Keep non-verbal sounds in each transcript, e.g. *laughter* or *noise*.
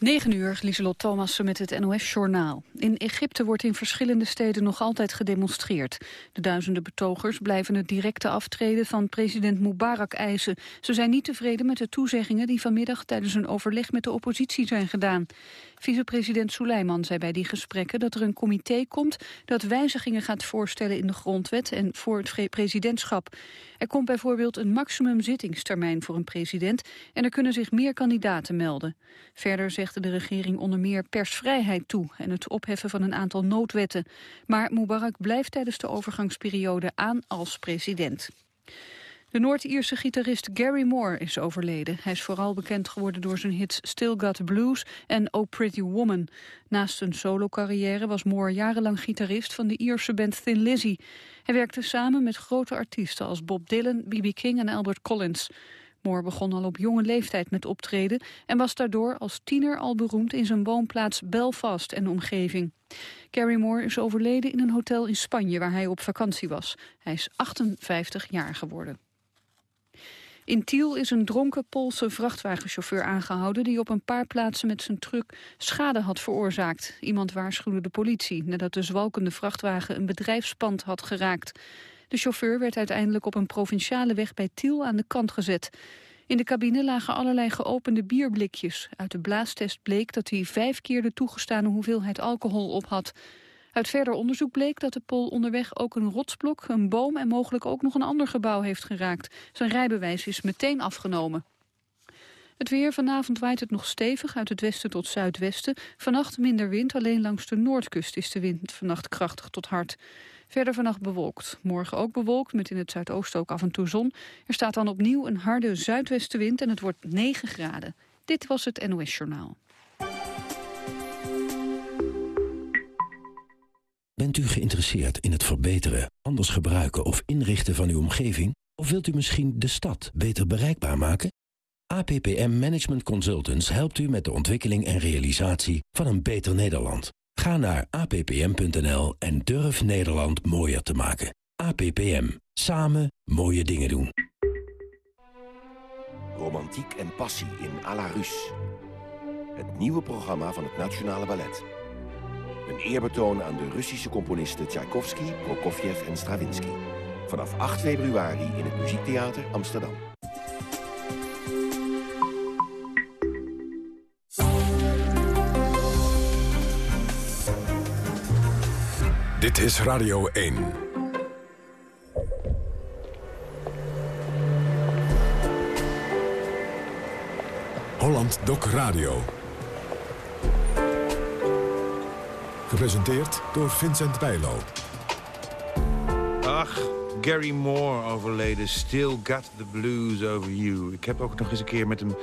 9 uur, Lieselot Thomassen met het NOS-journaal. In Egypte wordt in verschillende steden nog altijd gedemonstreerd. De duizenden betogers blijven het directe aftreden van president Mubarak eisen. Ze zijn niet tevreden met de toezeggingen die vanmiddag tijdens een overleg met de oppositie zijn gedaan. Vicepresident Suleiman zei bij die gesprekken dat er een comité komt dat wijzigingen gaat voorstellen in de grondwet en voor het presidentschap. Er komt bijvoorbeeld een maximum zittingstermijn voor een president en er kunnen zich meer kandidaten melden. Verder de regering onder meer persvrijheid toe en het opheffen van een aantal noodwetten. Maar Mubarak blijft tijdens de overgangsperiode aan als president. De Noord-Ierse gitarist Gary Moore is overleden. Hij is vooral bekend geworden door zijn hits Still Got Blues en Oh Pretty Woman. Naast een solo-carrière was Moore jarenlang gitarist van de Ierse band Thin Lizzy. Hij werkte samen met grote artiesten als Bob Dylan, B.B. King en Albert Collins. Moore begon al op jonge leeftijd met optreden en was daardoor als tiener al beroemd in zijn woonplaats Belfast en omgeving. Gary Moore is overleden in een hotel in Spanje waar hij op vakantie was. Hij is 58 jaar geworden. In Tiel is een dronken Poolse vrachtwagenchauffeur aangehouden... die op een paar plaatsen met zijn truck schade had veroorzaakt. Iemand waarschuwde de politie nadat de zwalkende vrachtwagen... een bedrijfspand had geraakt. De chauffeur werd uiteindelijk op een provinciale weg bij Tiel aan de kant gezet. In de cabine lagen allerlei geopende bierblikjes. Uit de blaastest bleek dat hij vijf keer de toegestane hoeveelheid alcohol op had. Uit verder onderzoek bleek dat de Pool onderweg ook een rotsblok, een boom en mogelijk ook nog een ander gebouw heeft geraakt. Zijn rijbewijs is meteen afgenomen. Het weer, vanavond waait het nog stevig uit het westen tot zuidwesten. Vannacht minder wind, alleen langs de noordkust is de wind vannacht krachtig tot hard. Verder vannacht bewolkt. Morgen ook bewolkt, met in het zuidoosten ook af en toe zon. Er staat dan opnieuw een harde zuidwestenwind en het wordt 9 graden. Dit was het NOS Journaal. Bent u geïnteresseerd in het verbeteren, anders gebruiken of inrichten van uw omgeving? Of wilt u misschien de stad beter bereikbaar maken? APPM Management Consultants helpt u met de ontwikkeling en realisatie van een beter Nederland. Ga naar appm.nl en durf Nederland mooier te maken. APPM. Samen mooie dingen doen. Romantiek en passie in à la Rus. Het nieuwe programma van het Nationale Ballet. Een eerbetoon aan de Russische componisten Tchaikovsky, Prokofjev en Stravinsky. Vanaf 8 februari in het Muziektheater Amsterdam. Dit is Radio 1. Holland Doc Radio. Gepresenteerd door Vincent Bijlo. Ach, Gary Moore overleden. Still got the blues over you. Ik heb ook nog eens een keer met hem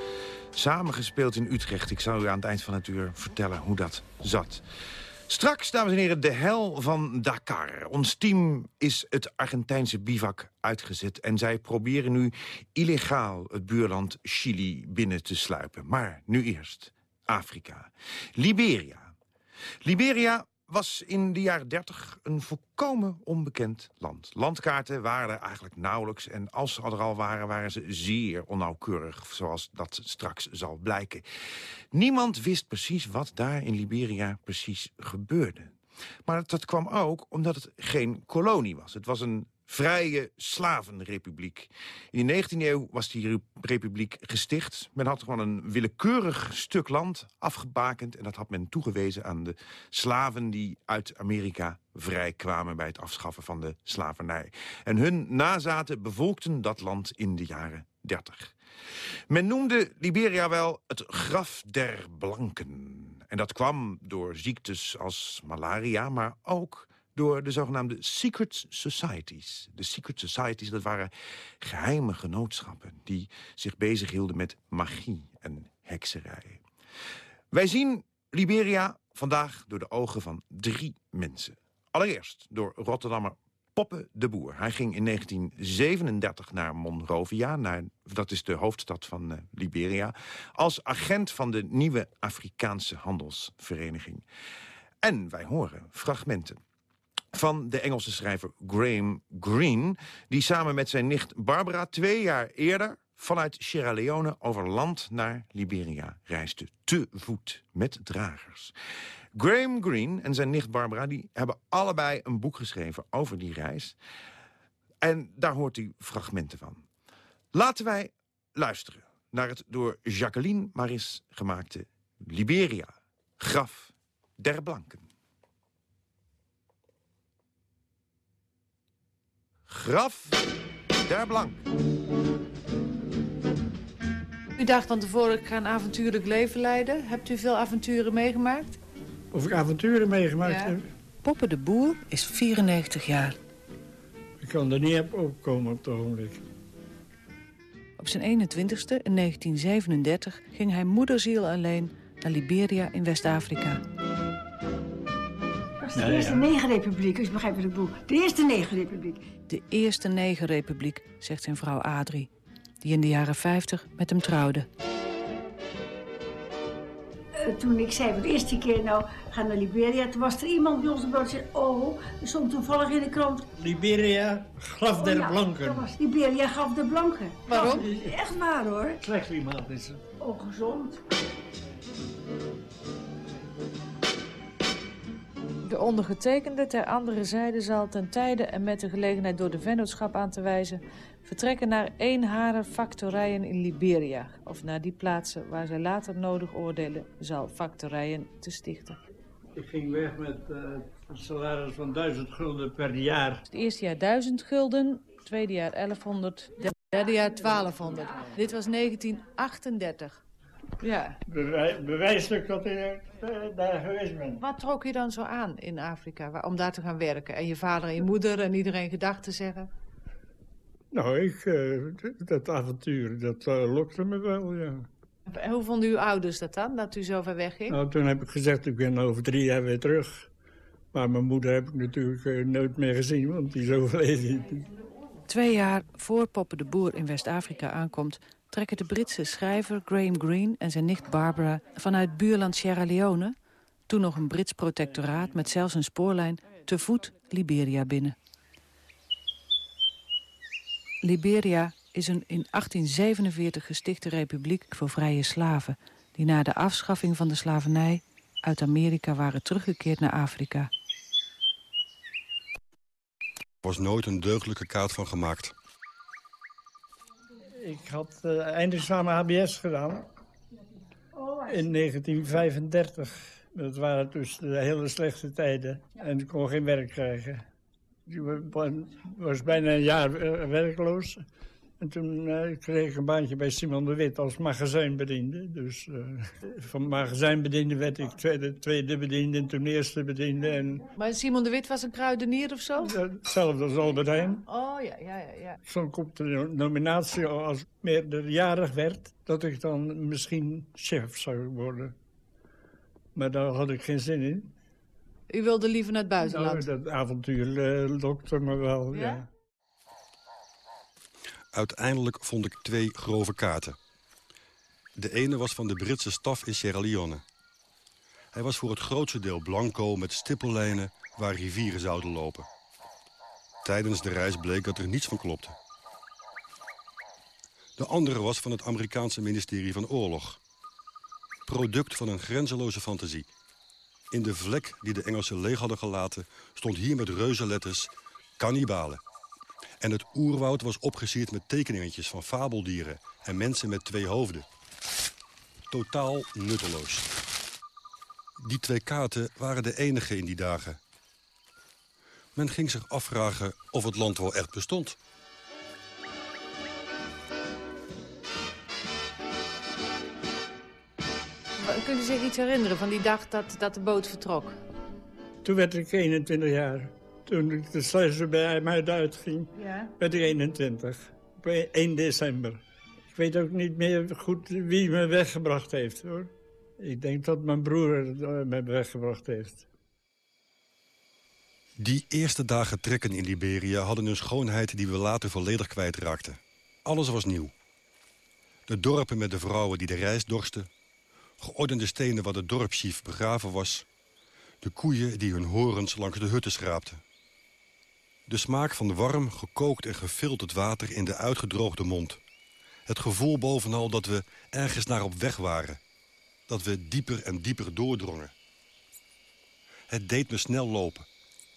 samengespeeld in Utrecht. Ik zal u aan het eind van het uur vertellen hoe dat zat. Straks, dames en heren, de hel van Dakar. Ons team is het Argentijnse bivak uitgezet... en zij proberen nu illegaal het buurland Chili binnen te sluipen. Maar nu eerst Afrika. Liberia. Liberia was in de jaren 30 een volkomen onbekend land. Landkaarten waren er eigenlijk nauwelijks... en als ze er al waren, waren ze zeer onnauwkeurig... zoals dat straks zal blijken. Niemand wist precies wat daar in Liberia precies gebeurde. Maar dat kwam ook omdat het geen kolonie was. Het was een vrije slavenrepubliek. In de 19e eeuw was die republiek gesticht. Men had gewoon een willekeurig stuk land afgebakend... en dat had men toegewezen aan de slaven die uit Amerika vrij kwamen... bij het afschaffen van de slavernij. En hun nazaten bevolkten dat land in de jaren 30. Men noemde Liberia wel het graf der blanken. En dat kwam door ziektes als malaria, maar ook door de zogenaamde secret societies. De secret societies, dat waren geheime genootschappen... die zich bezighielden met magie en hekserij. Wij zien Liberia vandaag door de ogen van drie mensen. Allereerst door Rotterdammer Poppe de Boer. Hij ging in 1937 naar Monrovia, naar, dat is de hoofdstad van uh, Liberia... als agent van de nieuwe Afrikaanse handelsvereniging. En wij horen fragmenten van de Engelse schrijver Graham Greene... die samen met zijn nicht Barbara twee jaar eerder vanuit Sierra Leone over land naar Liberia reisde. Te voet, met dragers. Graham Greene en zijn nicht Barbara die hebben allebei een boek geschreven over die reis. En daar hoort u fragmenten van. Laten wij luisteren naar het door Jacqueline Maris gemaakte Liberia, graf der blanken. Graf der blanken. U dacht van tevoren, ik ga een avontuurlijk leven leiden. Hebt u veel avonturen meegemaakt? Of ik avonturen meegemaakt Ja. heb? Poppe de Boer is 94 jaar. Ik kan er niet op opkomen op het ogenblik. Op zijn 21ste, in 1937, ging hij moederziel alleen naar Liberia in West-Afrika. De Ja, eerste ja. negerrepubliek, dus begrijp je het boek. De eerste negerrepubliek. De eerste negerrepubliek, zegt zijn vrouw Adrie, die in de jaren 50 met hem trouwde. Eh, toen ik zei voor de eerste keer, nou, ga naar Liberia. Toen was er iemand bij ons boot die zei, oh, er stond toevallig in de krant. Liberia, graf der oh, ja, blanken. Dat was Liberia gaf de blanken. Waarom? Echt waar hoor. Slecht iemand is het. Ongezond. De ondergetekende ter andere zijde zal ten tijde en met de gelegenheid door de vennootschap aan te wijzen... vertrekken naar eenharer factorijen in Liberia... of naar die plaatsen waar zij later nodig oordelen zal factorijen te stichten. Ik ging weg met eh, een salaris van 1000 gulden per jaar. Het eerste jaar 1000 gulden, het tweede jaar 1100, derde jaar 1200. Dit was 1938. Ja. Bewij bewijselijk dat ik eh, daar geweest ben. Wat trok je dan zo aan in Afrika om daar te gaan werken? En je vader en je moeder en iedereen gedag te zeggen? Nou, ik, eh, dat avontuur, dat eh, lokte me wel, ja. En hoe vonden uw ouders dat dan, dat u zo ver wegging? Nou, toen heb ik gezegd, ik ben over drie jaar weer terug. Maar mijn moeder heb ik natuurlijk nooit meer gezien, want die is overleden. Twee jaar voor Poppe de Boer in West-Afrika aankomt... trekken de Britse schrijver Graham Greene en zijn nicht Barbara... vanuit buurland Sierra Leone, toen nog een Brits protectoraat... met zelfs een spoorlijn, te voet Liberia binnen. Liberia is een in 1847 gestichte republiek voor vrije slaven... die na de afschaffing van de slavernij uit Amerika waren teruggekeerd naar Afrika. Er was nooit een deugdelijke kaart van gemaakt. Ik had eh eindexamen HBS gedaan in 1935. Dat waren dus de hele slechte tijden. En ik kon geen werk krijgen. Ik wa- was bijna een jaar eh, werkloos. En toen eh, kreeg ik een baantje bij Simon de Wit als magazijnbediende. Dus eh, van magazijnbediende werd ik tweede, tweede bediende en toen eerste bediende. En Maar Simon de Wit was een kruidenier of zo? eh, hetzelfde als Albert Heijn. Oh ja, ja, ja. ja. Ik op de nominatie als ik meerderjarig werd, dat ik dan misschien chef zou worden. Maar daar had ik geen zin in. U wilde liever naar het Nou, buitenland? dat avontuur eh, lokte me wel, ja. Ja? Uiteindelijk vond ik twee grove kaarten. De ene was van de Britse staf in Sierra Leone. Hij was voor het grootste deel blanco met stippellijnen waar rivieren zouden lopen. Tijdens de reis bleek dat er niets van klopte. De andere was van het Amerikaanse ministerie van Oorlog. Product van een grenzeloze fantasie. In de vlek die de Engelsen leeg hadden gelaten... stond hier met reuzenletters kannibalen. En het oerwoud was opgesierd met tekeningetjes van fabeldieren... en mensen met twee hoofden. Totaal nutteloos. Die twee kaarten waren de enige in die dagen. Men ging zich afvragen of het land wel echt bestond. Kunt u zich iets herinneren van die dag dat, dat de boot vertrok? Toen werd ik 21 jaar. Toen ik de sluizen bij mij uitging, Ja. werd ik 21. Op 1 december. Ik weet ook niet meer goed wie me weggebracht heeft, hoor. Ik denk dat mijn broer eh, me weggebracht heeft. Die eerste dagen trekken in Liberia hadden een schoonheid die we later volledig kwijtraakten. Alles was nieuw. De dorpen met de vrouwen die de reis dorsten. Geordende stenen waar de dorpschief begraven was. De koeien die hun horens langs de hutten schraapten. De smaak van warm, gekookt en gefilterd water in de uitgedroogde mond. Het gevoel bovenal dat we ergens naar op weg waren. Dat we dieper en dieper doordrongen. Het deed me snel lopen.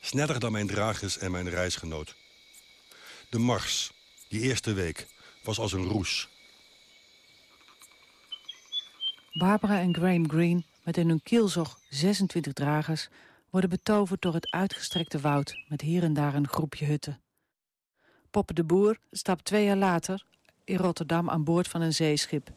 Sneller dan mijn dragers en mijn reisgenoot. De mars, die eerste week, was als een roes. Barbara en Graham Greene, met in hun kielzog 26 dragers... worden betoverd door het uitgestrekte woud... met hier en daar een groepje hutten. Poppe de Boer stapt twee jaar later in Rotterdam aan boord van een zeeschip.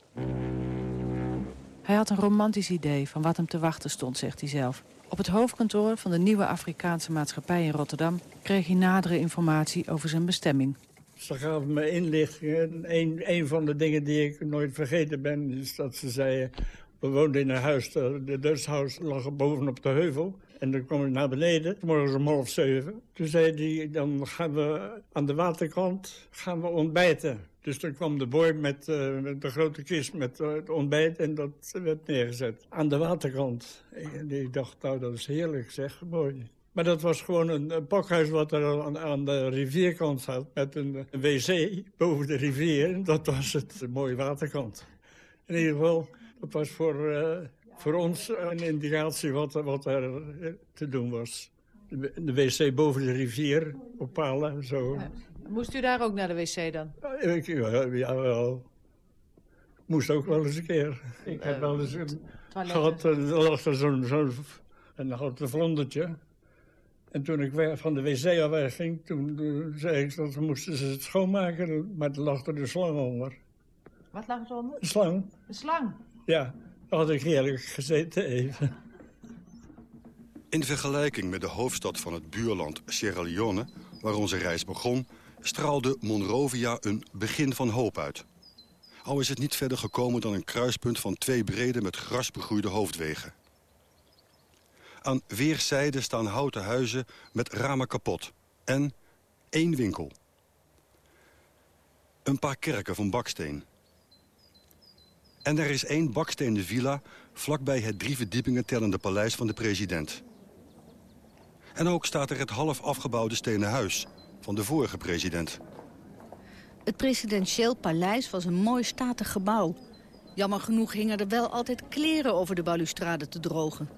Hij had een romantisch idee van wat hem te wachten stond, zegt hij zelf. Op het hoofdkantoor van de nieuwe Afrikaanse maatschappij in Rotterdam... kreeg hij nadere informatie over zijn bestemming. Ze gaven me inlichtingen. Een, van de dingen die ik nooit vergeten ben... is dat ze zeiden... we woonden in een huis, de Dutch lag bovenop de heuvel... En dan kwam ik naar beneden, morgens om half zeven. Toen zei hij, dan gaan we aan de waterkant gaan we ontbijten. Dus dan kwam de boy met, met de grote kist met uh, het ontbijt en dat werd neergezet. Aan de waterkant. En ik dacht, nou dat is heerlijk zeg, mooi. Maar dat was gewoon een, pakhuis wat er aan, aan, de rivierkant zat. Met een, wc boven de rivier. Dat was het, mooie waterkant. In ieder geval, dat was voor, uh, voor ons een indicatie wat, wat er te doen was. De, de wc boven de rivier op palen, zo. Ja. Moest u daar ook naar de wc dan? Ja, ik, ja, wel. Moest ook wel eens een keer. Ik heb wel eens een, gehad, er lag zo'n zo, een houten vlondertje. En toen ik van de wc al wegging, toen uh, zei ik dat moesten ze het schoonmaken, maar er lag er een slang onder. Wat lag er onder? Een slang. Een slang? Ja, had ik heerlijk gezeten even. In vergelijking met de hoofdstad van het buurland Sierra Leone, waar onze reis begon, straalde Monrovia een begin van hoop uit. Al is het niet verder gekomen dan een kruispunt van twee brede met gras begroeide hoofdwegen. Aan weerszijden staan houten huizen met ramen kapot. En één winkel. Een paar kerken van baksteen. En er is één bakstenen villa vlakbij het drie verdiepingen tellende paleis van de president. En ook staat er het half afgebouwde stenen huis van de vorige president. Het presidentieel paleis was een mooi statig gebouw. Jammer genoeg hingen er wel altijd kleren over de balustrade te drogen.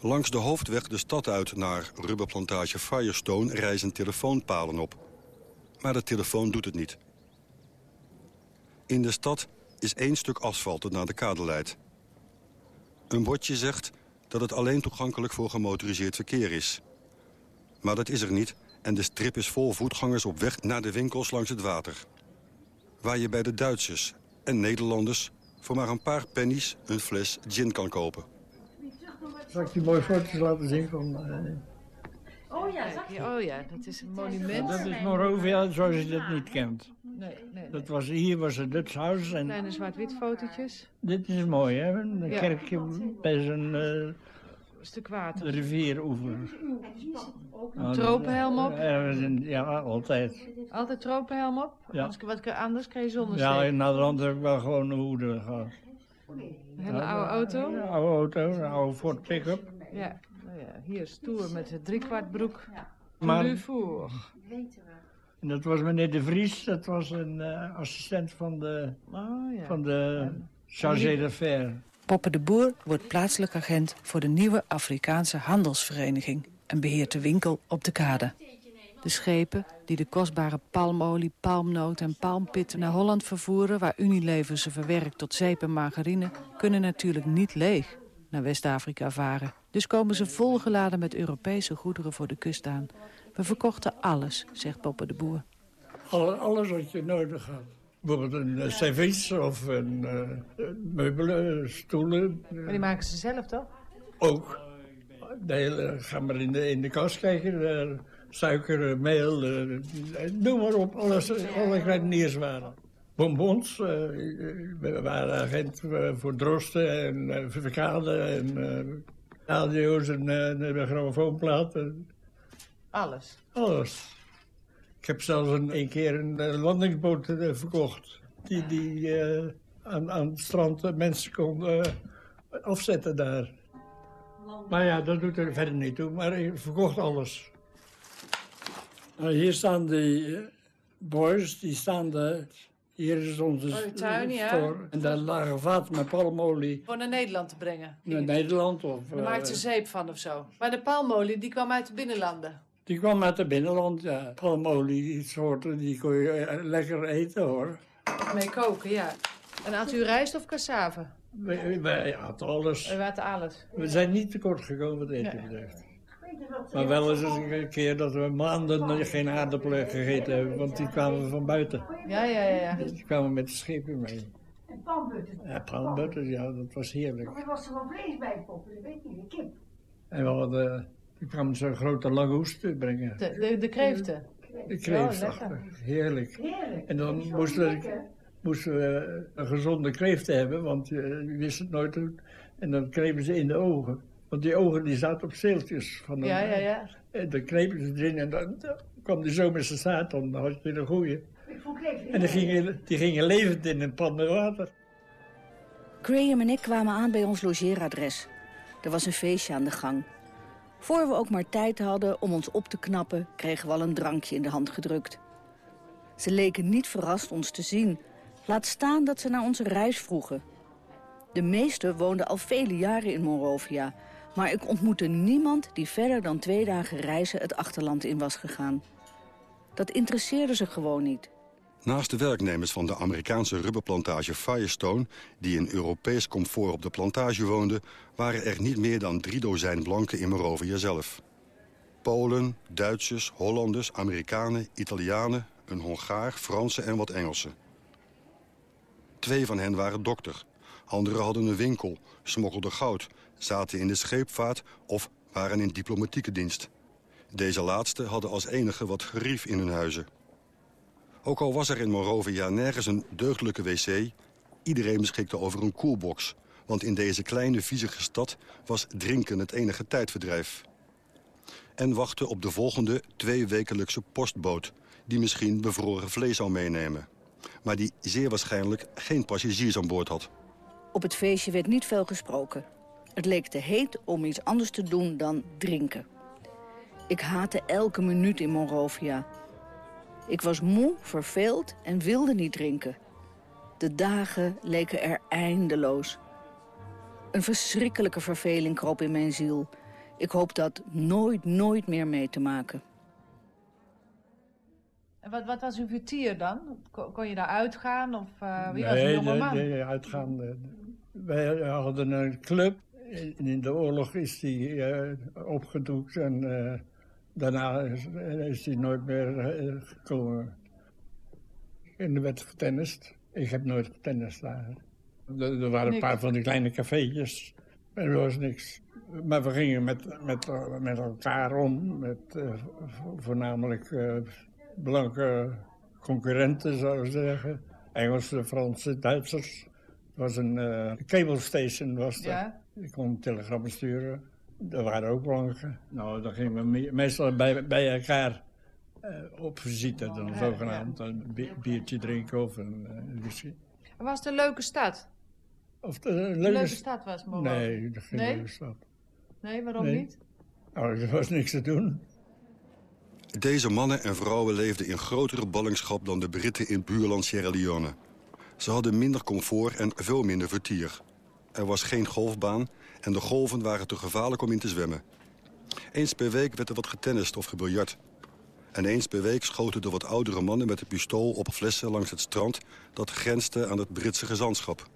Langs de hoofdweg de stad uit naar rubberplantage Firestone rijzen telefoonpalen op. Maar de telefoon doet het niet. In de stad is één stuk asfalt dat naar de kade leidt. Een bordje zegt dat het alleen toegankelijk voor gemotoriseerd verkeer is. Maar dat is er niet en de strip is vol voetgangers op weg naar de winkels langs het water. Waar je bij de Duitsers en Nederlanders voor maar een paar pennies een fles gin kan kopen. Zal ik die mooie foto's laten zien van... Oh ja, zag je? Oh ja, dat is een monument. Dat is Morovia zoals je dat niet kent. Nee, nee, Dat was, hier was het Dutch House. En Kleine zwart-wit fotootjes. Dit is mooi, hè? Een Ja. kerkje bij zo'n uh, Een stuk water. rivieroever. Een tropenhelm op. In- ja, altijd. Altijd tropenhelm op. Ja. Anders, wat, anders krijg je Ja, de rand heb ik wel gewoon een hoede gehad. Een hele oude auto. Een oude auto, een oude Ford pick-up. Ja. Ja, hier stoer met de driekwart broek. Maar- Maar... voor. En dat was meneer De Vries, dat was een eh, assistent van de, Oh ja. van de chargé d'affaires. Poppe de Boer wordt plaatselijk agent voor de nieuwe Afrikaanse handelsvereniging en beheert de winkel op de kade. De schepen die de kostbare palmolie, palmnoten en palmpitten naar Holland vervoeren... waar Unilever ze verwerkt tot zeep en margarine... kunnen natuurlijk niet leeg naar West-Afrika varen. Dus komen ze volgeladen met Europese goederen voor de kust aan. We verkochten alles, zegt Poppe de Boer. Alle- alles wat je nodig had. Bijvoorbeeld een uh, servies of een eh, meubelen, stoelen. Maar die maken ze zelf toch? Ook. De hele, ga maar in de, in de kast kijken. eh, suiker, eh, meel, eh, noem maar op. Alles, alle kruidenierswaren. Bonbons. eh, we waren agent eh, voor drosten en uh, verkade en eh, radio's en uh, de grammofoonplaten. Alles. Alles. Ik heb zelfs een, een keer een eh, landingsboot eh, verkocht. Die, die eh, aan, aan het strand eh, mensen kon eh, afzetten daar. Maar ja, dat doet er verder niet toe. Maar ik verkocht alles. Nou, hier staan die eh, boys, die staan de, Hier is onze Oh, de tuin, ja. store. En daar lagen vaten met palmolie Voor naar Nederland te brengen. naar Nederland. Of, Daar maakt ze eh, zeep van of zo. Maar de palmolie die kwam uit de binnenlanden. die kwam uit het binnenland, ja. Palmolie, die soorten, die kon je eh, lekker eten hoor. Mee koken, ja. En had u rijst of cassave? Wij, wij hadden alles. U had alles. We zijn niet tekort gekomen wat eten betreft. Maar wel eens een keer dat we maanden geen aardappelen gegeten hebben, want die kwamen van buiten. Ja, ja, ja. ja. Die kwamen met de schepen mee. En panbutter. Ja, palmbutter, ja, dat was heerlijk. Maar er was er wel vlees bij poppen, dat weet ik niet, een kip. En we hadden, die kwamen zo'n grote langoesten brengen. De, de, de kreeften. De Oh, kreeft, lekker. heerlijk. Heerlijk. En dan moesten we, moesten we een gezonde kreeft hebben, want eh, je wist het nooit hoe. En dan krepen ze in de ogen. Want die ogen die zaten op zeeltjes. Van een, Ja, ja, ja. En dan krepen ze erin en dan, dan kwam die zo met zijn staart, dan had je een goeie. En die gingen, die gingen levend in een pan met water. Graham en ik kwamen aan bij ons logeeradres. Er was een feestje aan de gang. Voor we ook maar tijd hadden om ons op te knappen... kregen we al een drankje in de hand gedrukt. Ze leken niet verrast ons te zien. Laat staan dat ze naar onze reis vroegen. De meesten woonden al vele jaren in Monrovia... maar ik ontmoette niemand die verder dan twee dagen reizen het achterland in was gegaan. Dat interesseerde ze gewoon niet. Naast de werknemers van de Amerikaanse rubberplantage Firestone... die in Europees comfort op de plantage woonden... waren er niet meer dan drie dozijn blanken in Morovia zelf. Polen, Duitsers, Hollanders, Amerikanen, Italianen... een Hongaar, Fransen en wat Engelsen. Twee van hen waren dokter. Anderen hadden een winkel, smokkelden goud... zaten in de scheepvaart of waren in diplomatieke dienst. Deze laatste hadden als enige wat gerief in hun huizen. Ook al was er in Morovia nergens een deugdelijke wc... iedereen beschikte over een koelbox. Want in deze kleine, viezige stad was drinken het enige tijdverdrijf. En wachten op de volgende tweewekelijkse postboot... die misschien bevroren vlees zou meenemen. Maar die zeer waarschijnlijk geen passagiers aan boord had. Op het feestje werd niet veel gesproken. Het leek te heet om iets anders te doen dan drinken. Ik haatte elke minuut in Monrovia. Ik was moe, verveeld en wilde niet drinken. De dagen leken er eindeloos. Een verschrikkelijke verveling kroop in mijn ziel. Ik hoop dat nooit, nooit meer mee te maken. En wat, wat was uw vertier dan? Kon, je daar uitgaan? Of uh, wie was een jonge nee, man? nee, uitgaan. eh, Wij hadden een club. In de oorlog is die eh, opgedoekt en eh, daarna is, is die nooit meer eh, gekomen. En er werd getennist. Ik heb nooit getennist daar. Er, er waren een paar van die kleine cafeetjes. En er was niks. Maar we gingen met, met, met elkaar om. Met vo- voornamelijk blanke concurrenten, zou ik zeggen. Engelsen, Fransen, Duitsers. Het was een eh cable station, was dat. Ja. Ik kon telegrammen sturen. Er waren ook blanken. Nou, dan gingen we me- meestal bij, bij elkaar eh, op visite, dan Ja, zogenaamd. Een bi- biertje drinken of een eh, whisky. Was het een leuke stad? Of de, een Een leuke leuke st- stad was Morovia? Nee, geen Nee? leuke stad. Nee, waarom Nee. niet? Nou, er was niks te doen. Deze mannen en vrouwen leefden in grotere ballingschap dan de Britten in buurland Sierra Leone. Ze hadden minder comfort en veel minder vertier. Er was geen golfbaan en de golven waren te gevaarlijk om in te zwemmen. Eens per week werd er wat getennist of gebiljart. En eens per week schoten de wat oudere mannen met een pistool op flessen langs het strand... dat grensde aan het Britse gezantschap.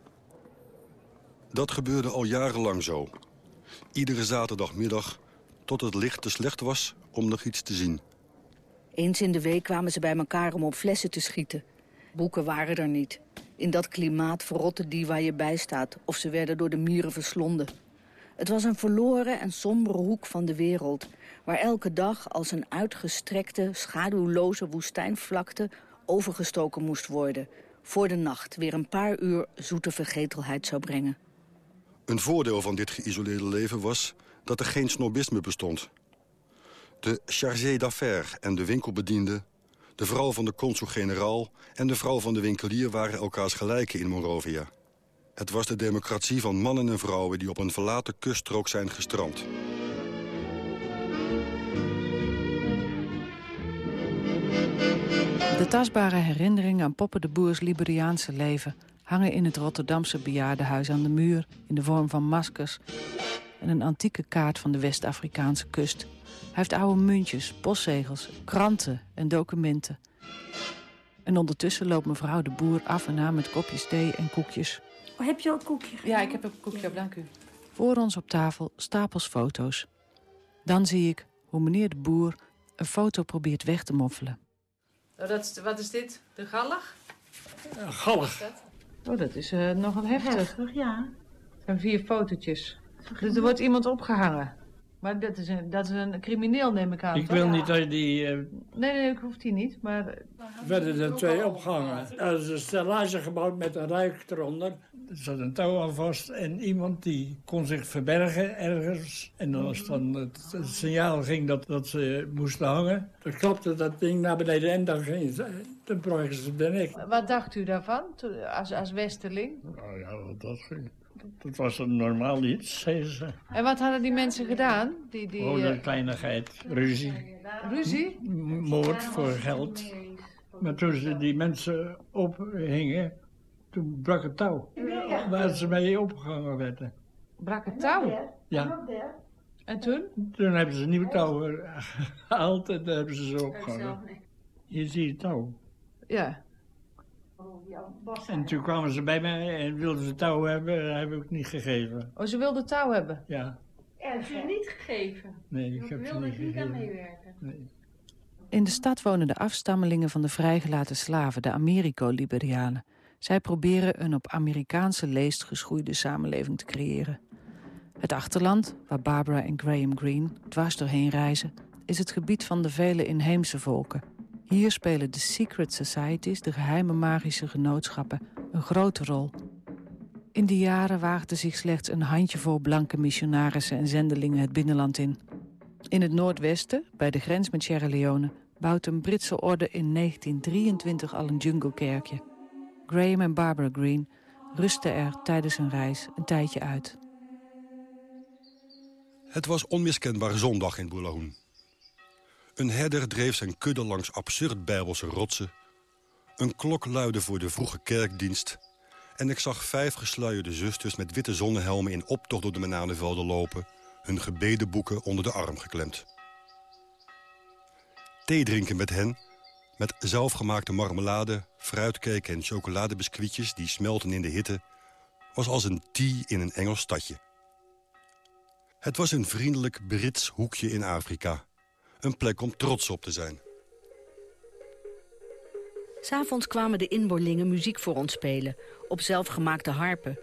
Dat gebeurde al jarenlang zo. Iedere zaterdagmiddag tot het licht te slecht was om nog iets te zien. Eens in de week kwamen ze bij elkaar om op flessen te schieten. Boeken waren er niet. In dat klimaat verrotten die waar je bij staat... of ze werden door de mieren verslonden. Het was een verloren en sombere hoek van de wereld... waar elke dag als een uitgestrekte, schaduwloze woestijnvlakte... overgestoken moest worden... voor de nacht weer een paar uur zoete vergetelheid zou brengen. Een voordeel van dit geïsoleerde leven was dat er geen snobisme bestond. De chargé d'affaires en de winkelbediende... de vrouw van de consul-generaal en de vrouw van de winkelier... waren elkaars gelijken in Morovia. Het was de democratie van mannen en vrouwen... die op een verlaten kuststrook zijn gestrand. De tastbare herinneringen aan Poppen de Boers Liberiaanse leven... hangen in het Rotterdamse bejaardenhuis aan de muur... in de vorm van maskers en een antieke kaart van de West-Afrikaanse kust. Hij heeft oude muntjes, postzegels, kranten en documenten. En ondertussen loopt mevrouw de boer af en aan met kopjes thee en koekjes. Oh, heb je al een koekje Ja, ik heb een koekje op, dank u. Voor ons op tafel stapels foto's. Dan zie ik hoe meneer de boer een foto probeert weg te moffelen. Oh, dat is, wat is dit? De gallig? gallig. Oh, dat is uh, nogal heftig. Heftig, ja. Het zijn vier fotootjes. Dus er wordt iemand opgehangen. Maar dat is een, dat is een crimineel, neem ik aan. Ik toch? wil niet dat die... Uh, nee, nee, ik hoef die niet, maar... werden er twee opgehangen. Er is een stellage gebouwd met een ruik eronder. Er zat een touw aan vast en iemand die kon zich verbergen ergens. En als dan het, het signaal ging dat, dat ze moesten hangen... dan klopte dat ding naar beneden en dan, ging ze, dan ze de nek. Wat dacht u daarvan, als, als westerling? Nou ja, dat ging... Dat was een normaal iets, zeiden ze. En wat hadden die mensen gedaan? Die, die, oh, een kleinigheid. Ruzie. Ruzie? M moord voor geld. Maar toen ze die mensen ophingen, toen brak het touw. Waar ze mee opgehangen werden. Brak het touw? Ja. En toen? Toen hebben ze een nieuw touw gehaald en daar hebben ze ze opgehangen. Je het touw. Ja. En toen kwamen ze bij mij en wilden ze touw hebben, dat heb ik niet gegeven. Oh, ze wilden touw hebben? Ja. En ze niet gegeven? Nee, ik heb ze niet gegeven. niet aan meewerken? Nee. In de stad wonen de afstammelingen van de vrijgelaten slaven, de Americo-Liberianen. Zij proberen een op Amerikaanse leest geschoeide samenleving te creëren. Het achterland, waar Barbara en Graham Greene dwars doorheen reizen... is het gebied van de vele inheemse volken. Hier spelen de secret societies, de geheime magische genootschappen, een grote rol. In die jaren waagde zich slechts een handjevol blanke missionarissen en zendelingen het binnenland in. In het noordwesten, bij de grens met Sierra Leone, bouwt een Britse orde in 1923 al een junglekerkje. Graham en Barbara Greene rusten er tijdens hun reis een tijdje uit. Het was onmiskenbaar zondag in Boulahoen. Een herder dreef zijn kudde langs absurd bijbelse rotsen. Een klok luidde voor de vroege kerkdienst. En ik zag vijf gesluierde zusters met witte zonnehelmen in optocht door de bananenvelden lopen. Hun gebedenboeken onder de arm geklemd. Thee drinken met hen, met zelfgemaakte marmelade, fruitcake en chocoladebiscuitjes die smelten in de hitte, was als een tea in een Engels stadje. Het was een vriendelijk Brits hoekje in Afrika. Een plek om trots op te zijn. S'avonds kwamen de inboorlingen muziek voor ons spelen, op zelfgemaakte harpen.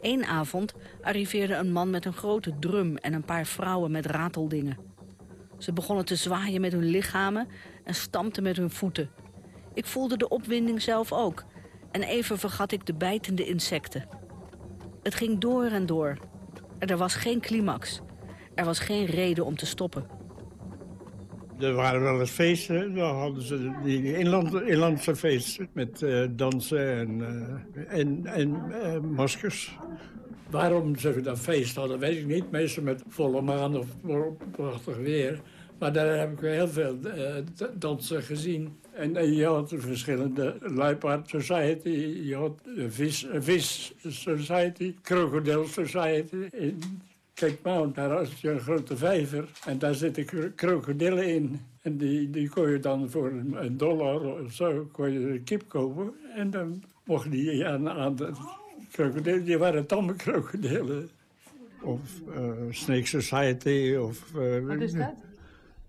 Eén avond arriveerde een man met een grote drum en een paar vrouwen met rateldingen. Ze begonnen te zwaaien met hun lichamen en stampten met hun voeten. Ik voelde de opwinding zelf ook. En even vergat ik de bijtende insecten. Het ging door en door. Er was geen climax. Er was geen reden om te stoppen. Er waren wel eens feesten, dan hadden ze die inland, inlandse feesten met uh, dansen en, uh, en, en uh, maskers. Waarom ze dat feest hadden, weet ik niet. Meestal met volle maan of prachtig weer. Maar daar heb ik heel veel dansen gezien. En, je had verschillende Luipaard Society, je had Vis, vis Society, Crocodile Society. Kijk, Mount, daar is je een grote vijver en daar zitten krokodillen in. En die, die kon je dan voor een dollar of zo kon je een kip kopen. En dan mocht die aan, aan de krokodillen, die waren tamme krokodillen. Of uh, Snake Society of... Uh, Wat is dat?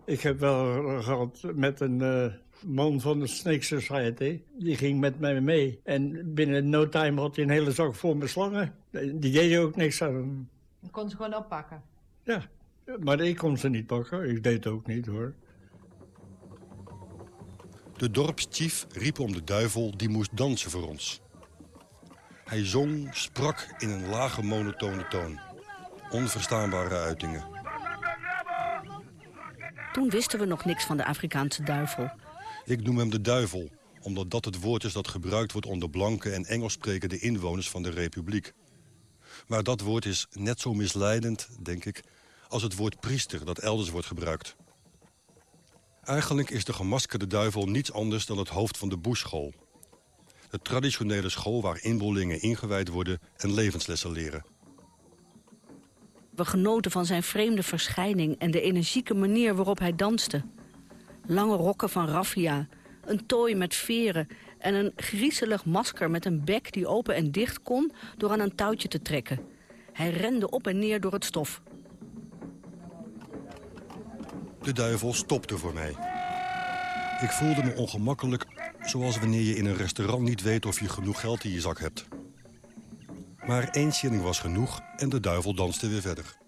Ik heb wel gehad met een uh, man van de Snake Society. Die ging met mij mee. En binnen no time had hij een hele zak vol met slangen. Die deed ook niks aan. Je kon ze gewoon oppakken? Ja, maar ik kon ze niet pakken. Ik deed het ook niet, hoor. De dorpschief riep om de duivel, die moest dansen voor ons. Hij zong, sprak in een lage monotone toon. Onverstaanbare uitingen. Toen wisten we nog niks van de Afrikaanse duivel. Ik noem hem de duivel, omdat dat het woord is dat gebruikt wordt onder blanke en Engels sprekende inwoners van de republiek. Maar dat woord is net zo misleidend, denk ik, als het woord priester dat elders wordt gebruikt. Eigenlijk is de gemaskerde duivel niets anders dan het hoofd van de Bush-school. De traditionele school waar inboelingen ingewijd worden en levenslessen leren. We genoten van zijn vreemde verschijning en de energieke manier waarop hij danste. Lange rokken van raffia, een tooi met veren en een griezelig masker met een bek die open en dicht kon door aan een touwtje te trekken. Hij rende op en neer door het stof. De duivel stopte voor mij. Ik voelde me ongemakkelijk, zoals wanneer je in een restaurant niet weet of je genoeg geld in je zak hebt. Maar één shilling was genoeg en de duivel danste weer verder.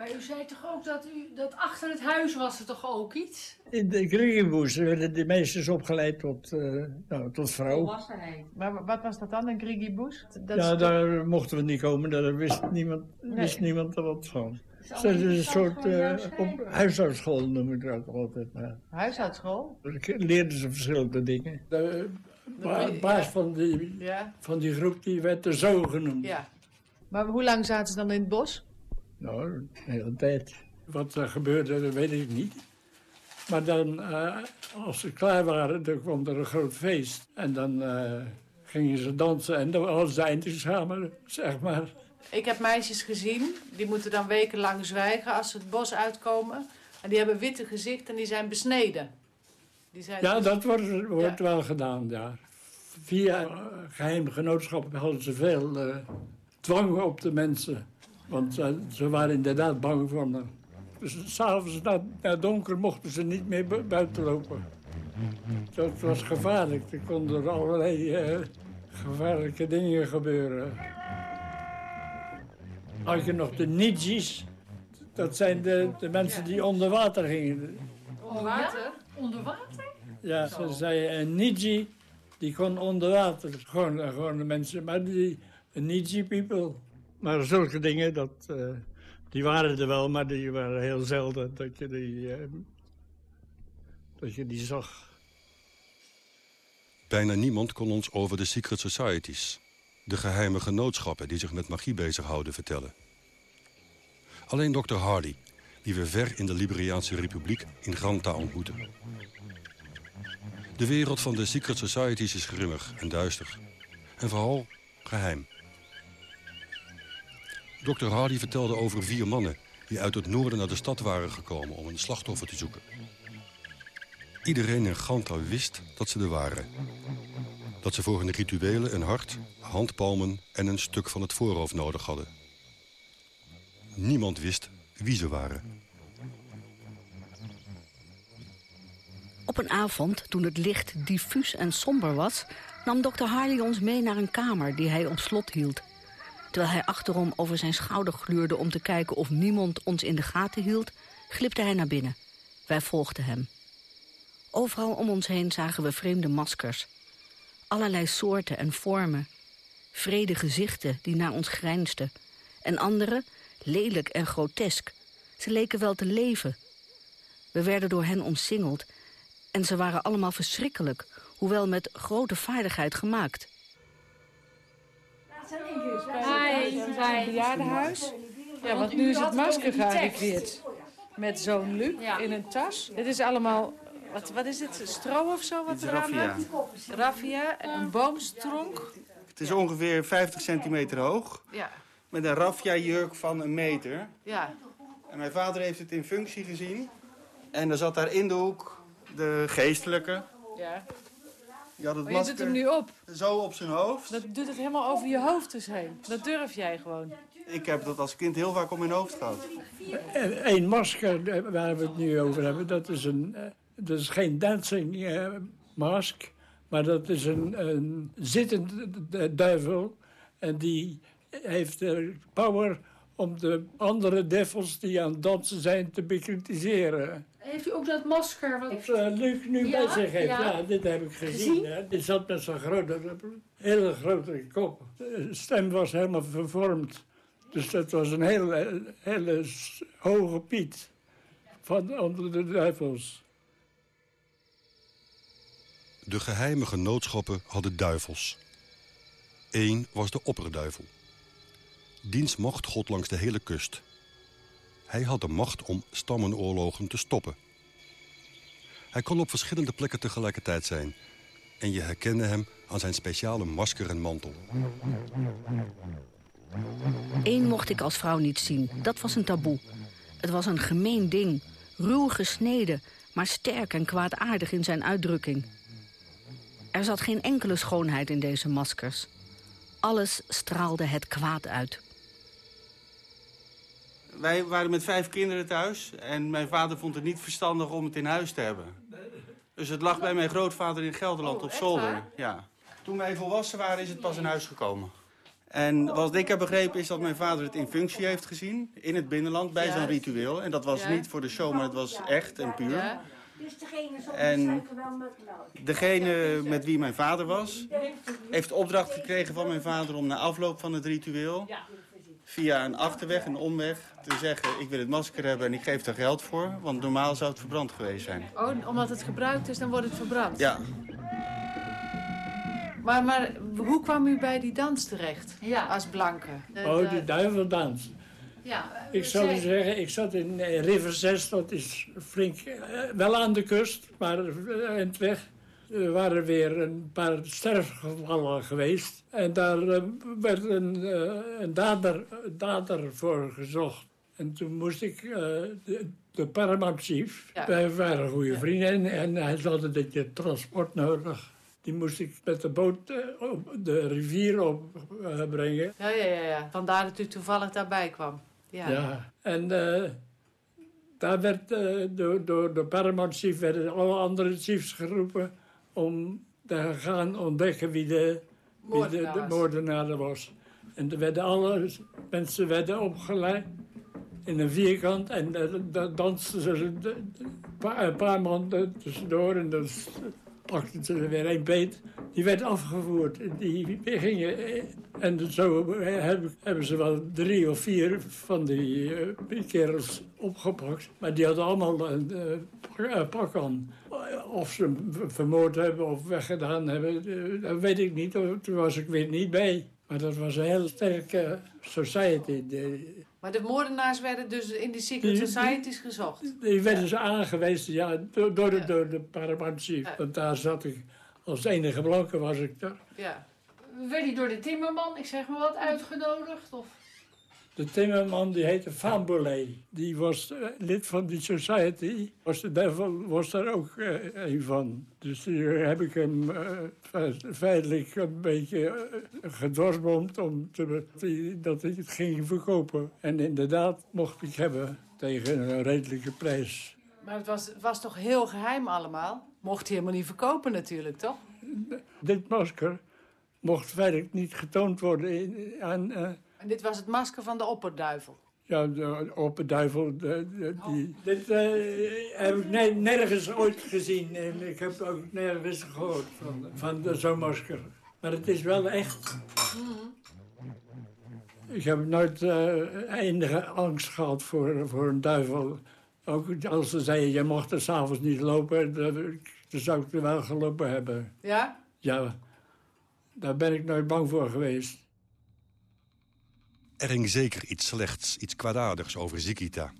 Maar u zei toch ook dat, u, dat achter het huis was er toch ook iets? In de Griegenboes werden de meisjes opgeleid tot, uh, nou, tot vrouw. Maar wat was dat dan, een Griegenboes? Ja, daar mochten we niet komen, daar wist niemand, wist niemand er wat van. Het is een soort uh, op, huishoudschool noem ik dat altijd maar. Huishoudschool? Daar leerden ze verschillende dingen. De ba baas van die, ja. van die groep die werd de zo genoemd. Ja. Maar hoe lang zaten ze dan in het bos? Nou, een hele tijd. Wat er gebeurde, dat weet ik niet. Maar dan, uh, als ze klaar waren, dan kwam er een groot feest. En dan uh, gingen ze dansen en dan was het eindexamen, zeg maar. Ik heb meisjes gezien, die moeten dan wekenlang zwijgen als ze het bos uitkomen. En die hebben witte gezicht en die zijn besneden. Die zijn ja, dus... dat wordt, wordt ja. wel gedaan, ja. Via uh, geheim genootschap hadden ze veel uh, dwang op de mensen. Want uh, ze waren inderdaad bang voor me. Dus s'avonds na, na donker mochten ze niet meer buiten lopen. Dat was gevaarlijk. Er konden er allerlei gevaarlijke dingen gebeuren. Had je nog de Nijis. Dat zijn de, de mensen die onder water gingen. Onder water? Onder water? Ja, ze zeiden een Niji, die kon onder water. Gewoon, gewoon de mensen, maar die Niji people. Maar zulke dingen, dat, uh, die waren er wel, maar die waren heel zelden dat je die, uh, dat je die zag. Bijna niemand kon ons over de secret societies de geheime genootschappen die zich met magie bezighouden vertellen. Alleen Dr. Hardy, die we ver in de Liberiaanse Republiek in Granta ontmoeten. De wereld van de secret societies is grimmig en duister. En vooral geheim. Dr. Hardy vertelde over vier mannen... die uit het noorden naar de stad waren gekomen om een slachtoffer te zoeken. Iedereen in Granta wist dat ze er waren dat ze voor hun rituelen een hart, handpalmen en een stuk van het voorhoofd nodig hadden. Niemand wist wie ze waren. Op een avond, toen het licht diffuus en somber was... nam dokter Harley ons mee naar een kamer die hij op slot hield. Terwijl hij achterom over zijn schouder gluurde om te kijken of niemand ons in de gaten hield... glipte hij naar binnen. Wij volgden hem. Overal om ons heen zagen we vreemde maskers allerlei soorten en vormen. Vrede gezichten die naar ons grijnsden. En andere, lelijk en grotesk. Ze leken wel te leven. We werden door hen omsingeld. En ze waren allemaal verschrikkelijk, hoewel met grote vaardigheid gemaakt. Hi, een bejaardenhuis. Ja, want nu is het masker gearriveerd. Met zo'n Luc in een tas. Dit is allemaal wat, wat is het? Stro of zo? Wat er raffia. Raffia, een boomstronk. Het is ongeveer 50 centimeter hoog. Ja. Met een raffia-jurk van een meter. Ja. En mijn vader heeft het in functie gezien. En er zat daar in de hoek de geestelijke. Ja. Het maar je doet hem nu op. Zo op zijn hoofd. Dat doet het helemaal over je hoofd dus heen. Dat durf jij gewoon. Ik heb dat als kind heel vaak om mijn hoofd gehad. Eén masker waar we het nu over hebben, dat is een dat is geen dancing uh, mask, maar dat is een, een zittende duivel. En die heeft de power om de andere devils die aan het dansen zijn te bekritiseren. Heeft u ook dat masker? Wat uh, Luc nu ja? bij zich heeft. Ja. ja. dit heb ik gezien. Hè. Dit zat met zo'n grote, hele grote kop. De stem was helemaal vervormd. Dus dat was een hele, hele hoge piet van onder de duivels. De geheime genootschappen hadden duivels. Eén was de opperduivel. Diens mocht God langs de hele kust. Hij had de macht om stammenoorlogen te stoppen. Hij kon op verschillende plekken tegelijkertijd zijn. En je herkende hem aan zijn speciale masker en mantel. Eén mocht ik als vrouw niet zien. Dat was een taboe. Het was een gemeen ding. Ruw gesneden, maar sterk en kwaadaardig in zijn uitdrukking. Er zat geen enkele schoonheid in deze maskers. Alles straalde het kwaad uit. Wij waren met vijf kinderen thuis en mijn vader vond het niet verstandig om het in huis te hebben. Dus het lag bij mijn grootvader in Gelderland Oh, op zolder. Ja. Toen wij volwassen waren is het pas in huis gekomen. En wat ik heb begrepen is dat mijn vader het in functie heeft gezien in het binnenland bij zo'n ritueel. En dat was niet voor de show, maar het was echt en puur. Ja. Dus degene En degene met wie mijn vader was, heeft opdracht gekregen van mijn vader om na afloop van het ritueel via een achterweg, een omweg, te zeggen ik wil het masker hebben en ik geef er geld voor. Want normaal zou het verbrand geweest zijn. Oh, omdat het gebruikt is, dan wordt het verbrand. Ja, Maar, maar hoe kwam u bij die dans terecht? Ja. Als blanke? De- Oh, de- die duiveldans. Ja. Ik zou Zij- u zeggen, ik zat in eh, River 6, dat is flink, eh, wel aan de kust, maar eh, eind weg. Er waren weer een paar sterfgevallen geweest. En daar eh, werd een, eh, een dader, dader voor gezocht. En toen moest ik eh, de, de chief, Ja. wij waren goede vrienden en hij had een beetje transport nodig. Die moest ik met de boot eh, op de rivier opbrengen. Ja, ja, ja, ja. Vandaar dat u toevallig daarbij kwam. Ja. Ja, en eh, daar werd eh, door, door de Paramount Chief werden alle andere chiefs geroepen om te gaan ontdekken wie de, wie de, Moordenaar de was. moordenaar was. En er werden alle mensen werden opgeleid in een vierkant en eh, dan dansten ze een paar man er tussendoor en dan pakten er weer een beet. Die werd afgevoerd. Die gingen, eh, en zo hebben, ze wel drie of vier van die eh, kerels opgepakt. Maar die hadden allemaal een eh, pak- aan. Of ze vermoord hebben of weggedaan hebben, dat weet ik niet. Toen was ik weer niet bij. Maar dat was een heel sterke society. De- Maar de moordenaars werden dus in die secret Die- societies gezocht. Die werden ze aangewezen, ja, door, door de, door de Paramount Chief. Want daar zat ik, als enige blanke was ik daar. Ja. Werd hij door de timmerman, ik zeg maar wat, uitgenodigd? Of? De timmerman die heette Fambolet. Die was eh, lid van die society. Was de duivel was daar ook eh, een van. Dus hier heb ik hem eh, fe- feitelijk een beetje eh, gedwarsboomd om te, dat hij het ging verkopen. En inderdaad mocht ik hebben tegen een redelijke prijs. Maar het was, het was toch heel geheim allemaal? Mocht hij helemaal niet verkopen natuurlijk, toch? Dit masker mocht feitelijk niet getoond worden in, aan... En dit was het masker van de opperduivel. Ja, de opperduivel. De, de- die, dit eh, heb ik ne- nergens ooit gezien. En ik heb ook nergens gehoord van, van zo'n masker. Maar het is wel echt. Ik heb nooit eh, enige angst gehad voor, voor een duivel. Ook als ze zeiden, je mocht er s'avonds niet lopen, dan, dan zou ik er wel gelopen hebben. Ja? Ja, daar ben ik nooit bang voor geweest. Er ging zeker iets slechts, iets kwaadaardigs over Zikita.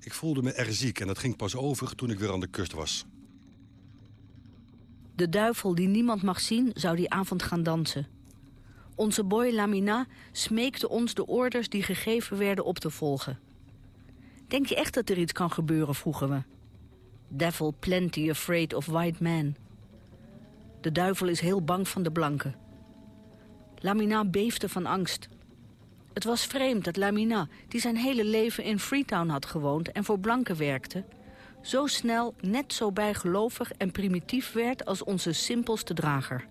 Ik voelde me erg ziek en dat ging pas over toen ik weer aan de kust was. De duivel die niemand mag zien, zou die avond gaan dansen. Onze boy Lamina smeekte ons de orders die gegeven werden op te volgen. Denk je echt dat er iets kan gebeuren, vroegen we. Devil plenty afraid of white man. De duivel is heel bang van de blanken. Lamina beefde van angst. Het was vreemd dat Lamina, die zijn hele leven in Freetown had gewoond en voor blanken werkte, zo snel net zo bijgelovig en primitief werd als onze simpelste drager.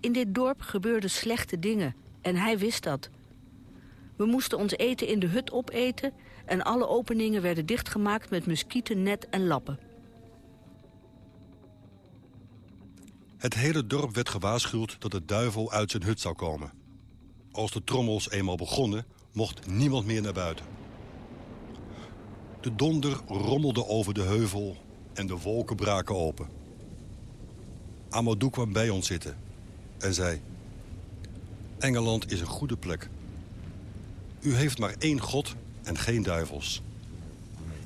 In dit dorp gebeurden slechte dingen en hij wist dat. We moesten ons eten in de hut opeten en alle openingen werden dichtgemaakt met muskieten, net en lappen. Het hele dorp werd gewaarschuwd dat de duivel uit zijn hut zou komen. Als de trommels eenmaal begonnen, mocht niemand meer naar buiten. De donder rommelde over de heuvel en de wolken braken open. Amadou kwam bij ons zitten en zei... Engeland is een goede plek. U heeft maar één God en geen duivels.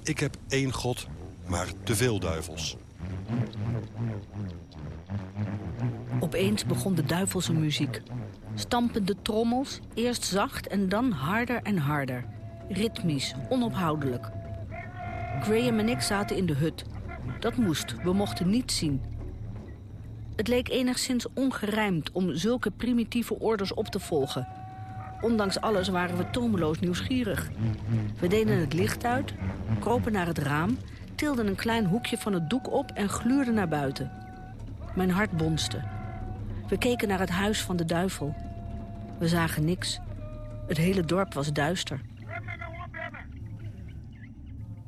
Ik heb één God, maar te veel duivels. Opeens begon de duivelse muziek. Stampende trommels, eerst zacht en dan harder en harder. Ritmisch, onophoudelijk. Graham en ik zaten in de hut. Dat moest, we mochten niets zien. Het leek enigszins ongerijmd om zulke primitieve orders op te volgen. Ondanks alles waren we tomeloos nieuwsgierig. We deden het licht uit, kropen naar het raam... tilden een klein hoekje van het doek op en gluurden naar buiten. Mijn hart bonste. We keken naar het huis van de duivel. We zagen niks. Het hele dorp was duister.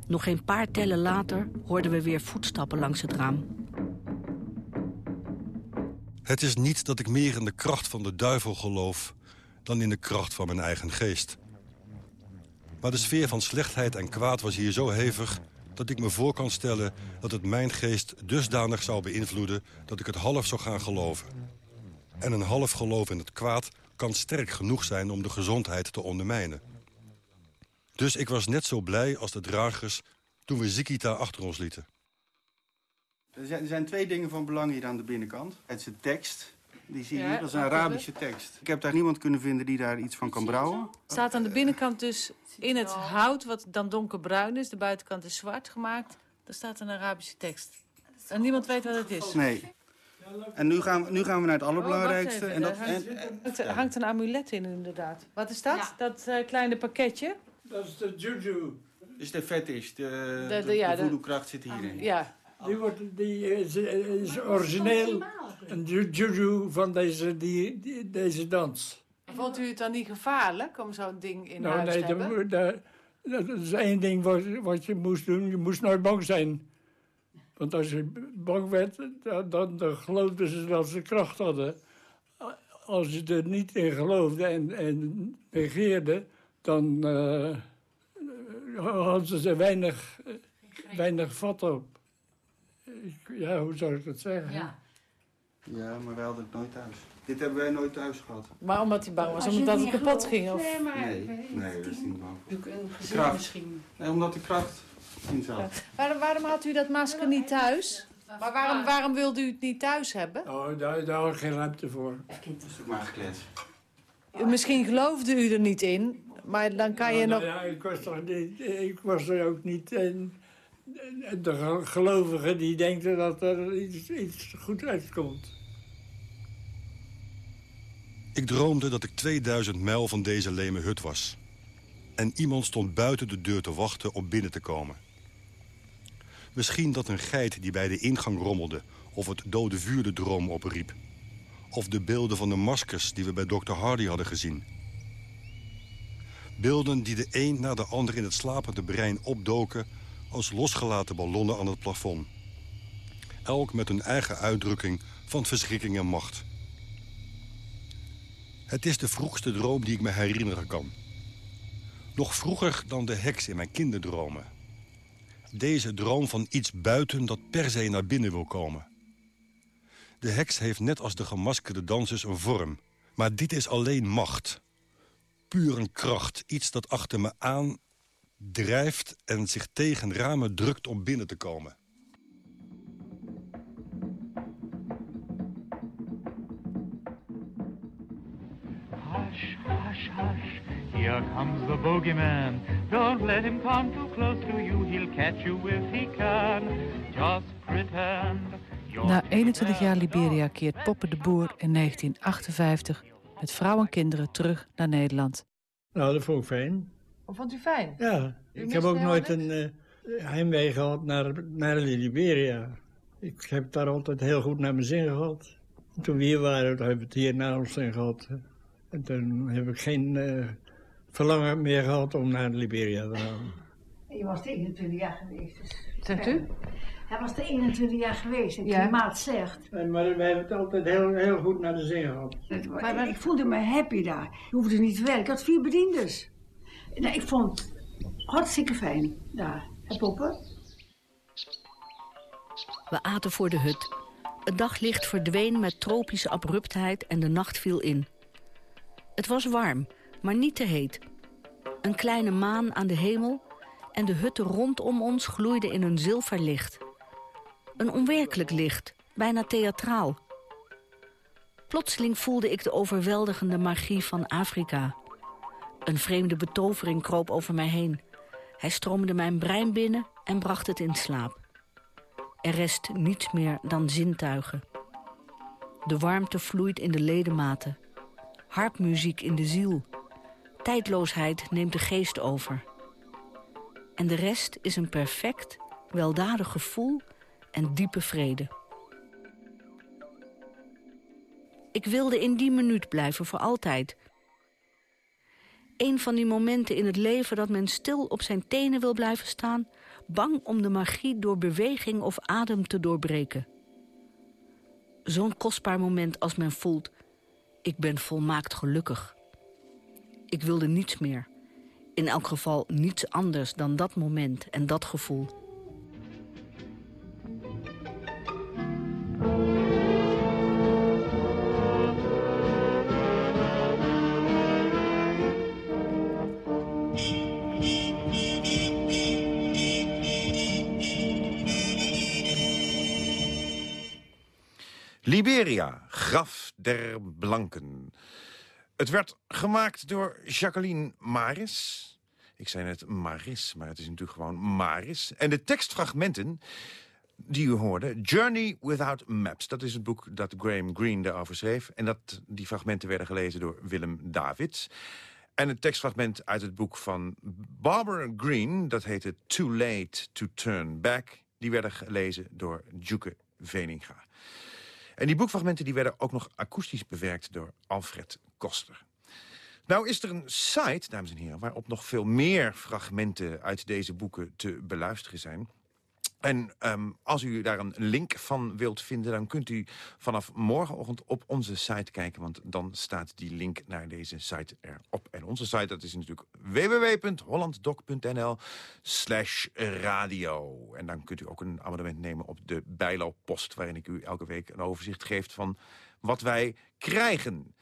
Nog geen paar tellen later hoorden we weer voetstappen langs het raam. Het is niet dat ik meer in de kracht van de duivel geloof... dan in de kracht van mijn eigen geest. Maar de sfeer van slechtheid en kwaad was hier zo hevig... dat ik me voor kan stellen dat het mijn geest dusdanig zou beïnvloeden... dat ik het half zou gaan geloven. En een half geloof in het kwaad kan sterk genoeg zijn om de gezondheid te ondermijnen. Dus ik was net zo blij als de dragers toen we Zikita achter ons lieten. Er zijn, twee dingen van belang hier aan de binnenkant. Het is de tekst. Die zie je Ja, hier. Dat is een Arabische tekst. Ik heb daar niemand kunnen vinden die daar iets van kan brouwen. Het staat aan de binnenkant dus in het hout, wat dan donkerbruin is. De buitenkant is zwart gemaakt. Daar staat een Arabische tekst. En niemand weet wat het is. Nee. En nu gaan, we, nu gaan we naar het allerbelangrijkste. Oh, en dat, en, hangt, er hangt een amulet in, inderdaad. Wat is dat? Dat eh, kleine pakketje? Dat is de juju. is de fetish. De, De- de, de- ja, de de- voodoo-kracht zit hierin. Ja. Die, wordt, die is, is origineel een ju- juju van deze, die, die- deze dans. Vond u het dan niet gevaarlijk om zo'n ding in nou, huis nee, te hebben? dat, dat, dat is één ding wat, wat je moest doen. Je moest nooit bang zijn. Want als je bang werd, dan, dan, dan geloofden ze dat ze kracht hadden. Als je er niet in geloofde en, en negeerde, dan eh, hadden ze er weinig, weinig vat op. Ja, hoe zou ik dat zeggen? Ja. Ja, maar wij hadden het nooit thuis. Dit hebben wij nooit thuis gehad. Maar omdat hij bang was, Als omdat het kapot ging? Of... nee, maar- Nee, nee, dat is niet bang. Een De gezin kracht. misschien. Nee, omdat de kracht in zat. Waarom, waarom had u dat masker niet thuis? Maar waarom, waarom wilde u het niet thuis hebben? Oh, daar, daar had ik geen ruimte voor. Dat is ook maar geklets. Misschien geloofde u er niet in, maar dan kan je Nou, nog... nou ja, ik was toch niet, ik was er ook niet een, de ge- gelovige die denken dat er iets, iets goed uitkomt. Ik droomde dat ik 2000 mijl van deze leme hut was. En iemand stond buiten de deur te wachten om binnen te komen. Misschien dat een geit die bij de ingang rommelde... of het dode vuur de droom opriep. Of de beelden van de maskers die we bij Dr. Hardy hadden gezien. Beelden die de een na de ander in het slapende brein opdoken... als losgelaten ballonnen aan het plafond. Elk met hun eigen uitdrukking van verschrikking en macht. Het is de vroegste droom die ik me herinneren kan. Nog vroeger dan de heks in mijn kinderdromen. Deze droom van iets buiten dat per se naar binnen wil komen. De heks heeft net als de gemaskerde dansers een vorm. Maar dit is alleen macht. Puur een kracht. Iets dat achter me aan drijft en zich tegen ramen drukt om binnen te komen. Hush, hush, hush, here comes the bogeyman. Don't let him come too close to you, he'll catch you if he can. Just pretend. Na 21 jaar Liberia keert Poppe de Boer in 1958 met vrouw en kinderen terug naar Nederland. Nou, dat vond ik fijn. Of vond u fijn? Ja, U ik heb ook nooit een eh, heimwee gehad naar, naar Liberia. Ik heb daar altijd heel goed naar mijn zin gehad. Toen we hier waren, hebben we het hier naar ons zin gehad. En toen heb ik geen eh, verlangen meer gehad om naar Liberia te gaan. Je was er 21 jaar geweest. Dus Zegt u? Hij was er 21 jaar geweest. Het Ja. klimaat zegt. Nee, maar wij hebben het altijd heel, heel goed naar de zin gehad. Maar, ik voelde me happy daar. Je hoefde niet te werken. Ik had vier bedienders. Nee, ik vond het hartstikke fijn daar. Hè, Poppen? We aten voor de hut. Het daglicht verdween met tropische abruptheid en de nacht viel in. Het was warm, maar niet te heet. Een kleine maan aan de hemel en de hutten rondom ons gloeiden in een zilverlicht. Een onwerkelijk licht, bijna theatraal. Plotseling voelde ik de overweldigende magie van Afrika. Een vreemde betovering kroop over mij heen. Hij stroomde mijn brein binnen en bracht het in slaap. Er rest niets meer dan zintuigen. De warmte vloeit in de ledematen. Harpmuziek in de ziel. Tijdloosheid neemt de geest over. En de rest is een perfect, weldadig gevoel en diepe vrede. Ik wilde in die minuut blijven voor altijd. Een van die momenten in het leven dat men stil op zijn tenen wil blijven staan... bang om de magie door beweging of adem te doorbreken. Zo'n kostbaar moment als men voelt... ik ben volmaakt gelukkig. Ik wilde niets meer. In elk geval niets anders dan dat moment en dat gevoel. Liberia, graf der blanken. Het werd gemaakt door Jacqueline Maris. Ik zei net Maris, maar het is natuurlijk gewoon Maris. En de tekstfragmenten die u hoorde, Journey Without Maps. Dat is het boek dat Graham Greene daarover schreef. En dat, die fragmenten werden gelezen door Willem Davids. En het tekstfragment uit het boek van Barbara Greene... dat heette Too Late to Turn Back... die werden gelezen door Djuke Veninga. En die boekfragmenten die werden ook nog akoestisch bewerkt door Alfred Koster. Nou is er een site, dames en heren, waarop nog veel meer fragmenten uit deze boeken te beluisteren zijn. En um, als u daar een link van wilt vinden... dan kunt u vanaf morgenochtend op onze site kijken... want dan staat die link naar deze site erop. En onze site dat is natuurlijk www.hollanddoc.nl slash radio. En dan kunt u ook een abonnement nemen op de Bijlo-post... waarin ik u elke week een overzicht geef van wat wij krijgen.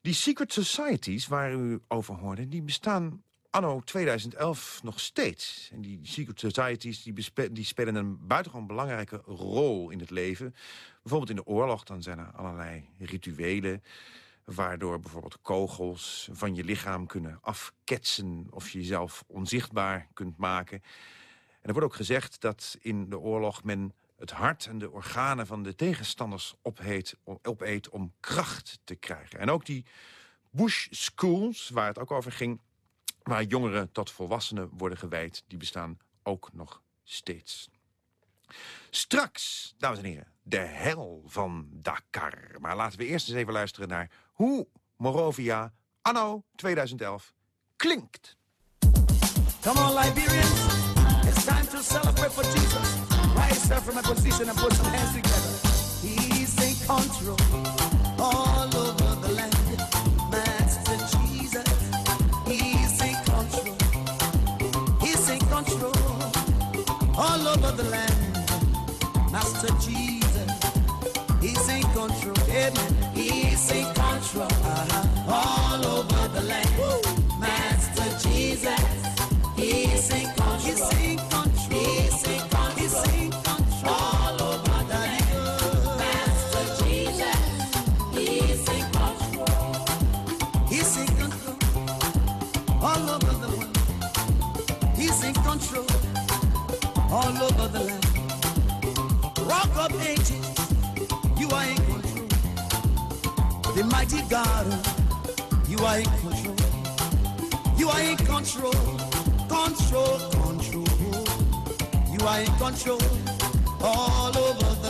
Die secret societies waar u over hoorde... die bestaan anno 2011 nog steeds. En die secret societies die, die spelen een buitengewoon belangrijke rol in het leven. Bijvoorbeeld in de oorlog, dan zijn er allerlei rituelen... waardoor bijvoorbeeld kogels van je lichaam kunnen afketsen... of je jezelf onzichtbaar kunt maken. En er wordt ook gezegd dat in de oorlog men het hart en de organen van de tegenstanders opeet om kracht te krijgen. En ook die Bush Schools, waar het ook over ging waar jongeren tot volwassenen worden gewijd, die bestaan ook nog steeds. Straks, dames en heren, de hel van Dakar. Maar laten we eerst eens even luisteren naar hoe Morovia anno 2011 klinkt. Come on, Liberians. It's time to celebrate for Jesus. Rise up from a position and put some hands together. He's in control control, control, control. You are in control all over the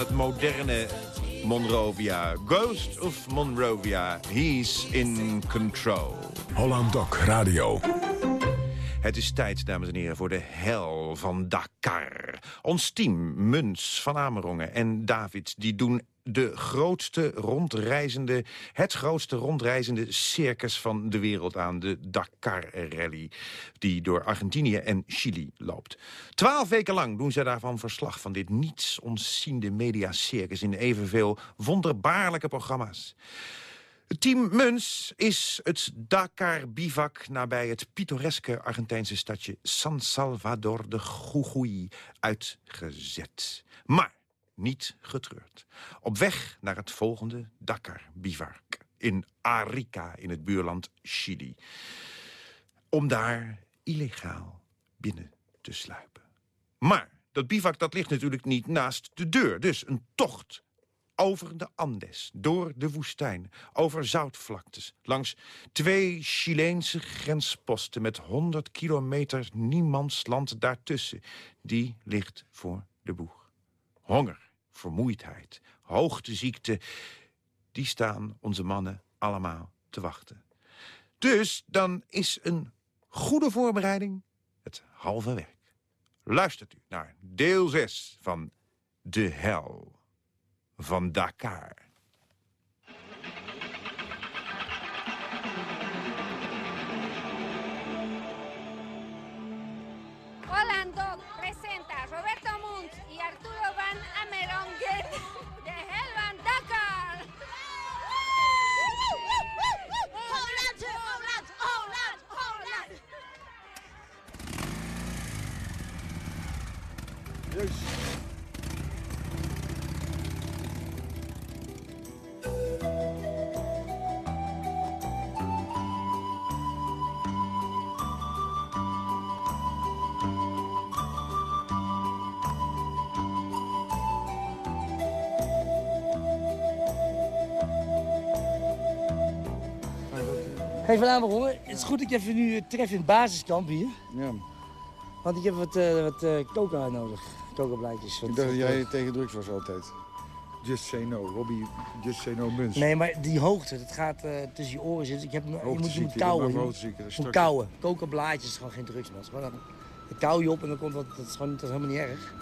het moderne Monrovia. Ghost of Monrovia, he's in control. Holland Doc Radio. Het is tijd, dames en heren, voor de hel van Dakar. Ons team, Muns, Van Amerongen en David... die doen de grootste rondreizende, het grootste rondreizende circus van de wereld aan. De Dakar Rally, die door Argentinië en Chili loopt. Twaalf weken lang doen zij daarvan verslag van dit niets ontziende mediacircus... in evenveel wonderbaarlijke programma's. Team Muns is het Dakar-bivak nabij het pittoreske Argentijnse stadje San Salvador de Jujuy uitgezet. Maar niet getreurd. Op weg naar het volgende Dakar-bivak in Arica in het buurland Chili. Om daar illegaal binnen te sluipen. Maar dat bivak dat ligt natuurlijk niet naast de deur. Dus een tocht over de Andes, door de woestijn, over zoutvlaktes... langs twee Chileense grensposten met 100 kilometer niemandsland daartussen. Die ligt voor de boeg. Honger, vermoeidheid, hoogteziekte... die staan onze mannen allemaal te wachten. Dus dan is een goede voorbereiding het halve werk. Luistert u naar deel 6 van De Hel van Dakar. Hey, vanavond hoor, het is goed dat ik even nu tref in het basiskamp hier. Ja. Want ik heb wat, eh wat eh, coca nodig. Coca-blaadjes. Ik dacht dat eh, jij tegen drugs was altijd. Just say no. Robbie, just say no muns. Nee, maar die hoogte, dat gaat eh, tussen je oren zitten. Ik heb, je moet, je moet dat Je moet, dat is moet is gewoon geen drugs, man. Gewoon, dan kauw je op en dan komt wat, dat is gewoon dat is helemaal niet erg.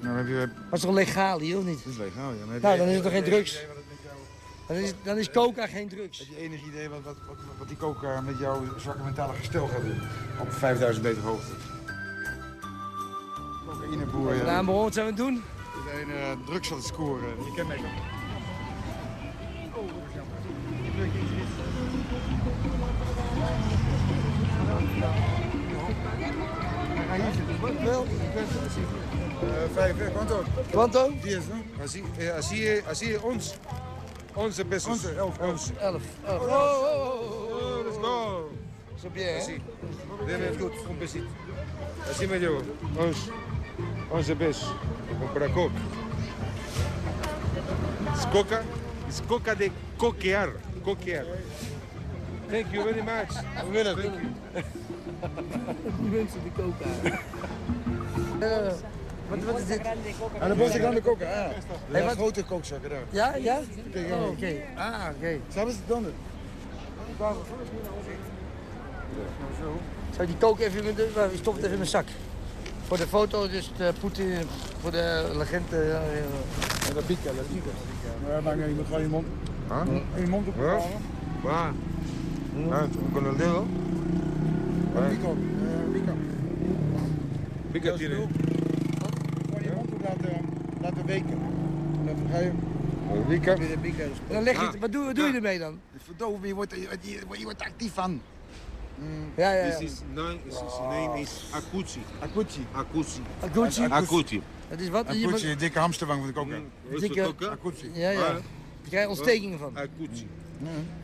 Nou, heb je... Maar het is toch legaal hier, of niet? Het is legaal, ja. Maar Nou, dan is het toch geen drugs? Dan is, dan is coca geen drugs. Heb je enig idee wat, wat, wat, wat die coca met jouw zwakke mentale gestel gaat doen? Op 5000 meter hoogte. Cocaïneboer, ja. Nou, maar wat zijn we aan het doen? Iedereen uh, drugs aan het scoren. Je kent mij nog. Uh, vijf, eh, quanto? Quanto? Diez, no? Así, eh, así, así, ons. Onze pesos. Onze, elf. Onze. Elf. elf. Oh, oh, oh, oh, let's go. Zo bien, hè? Así. Deme goed. Besito. Así me llevo. Ons. Onze bes. Compra coca. Es coca. Es coca de coquear. Coquear. Thank you very much. We willen het. Die mensen die coca. Eh, wat, wat is dit? Aan de bosse grande coca. Ah. Hey, Ja, wat- grote kookzakken daar. Ja, ja? Kijk, Oh, oké. Ah, oké. Sabes dónde? Zou die coke even in mijn... stop het even in mijn zak. Voor de foto, dus de Poetin, voor de legende. La pica. Ja, maar nee, je moet gewoon je mond... In je mond op Ja. Waar? Ja, el dedo. Pico. eh, Pico. Pica tiene. Gewoon je mond op laten, laten weken. En dan ga je... En dan leg je het, wat doe, wat doe je ermee dan? Verdoven, je wordt, je, je, je wordt er actief van. Ja, ja, ja. This is name, is, his name is Akuchi. Akuchi. Akuchi. Akuchi? Akuchi. Dat is wat? Akuchi, een dikke hamsterwang van de coca. Dikke- Akuchi. Ja, ja. Je krijgt ontstekingen van. Akuchi.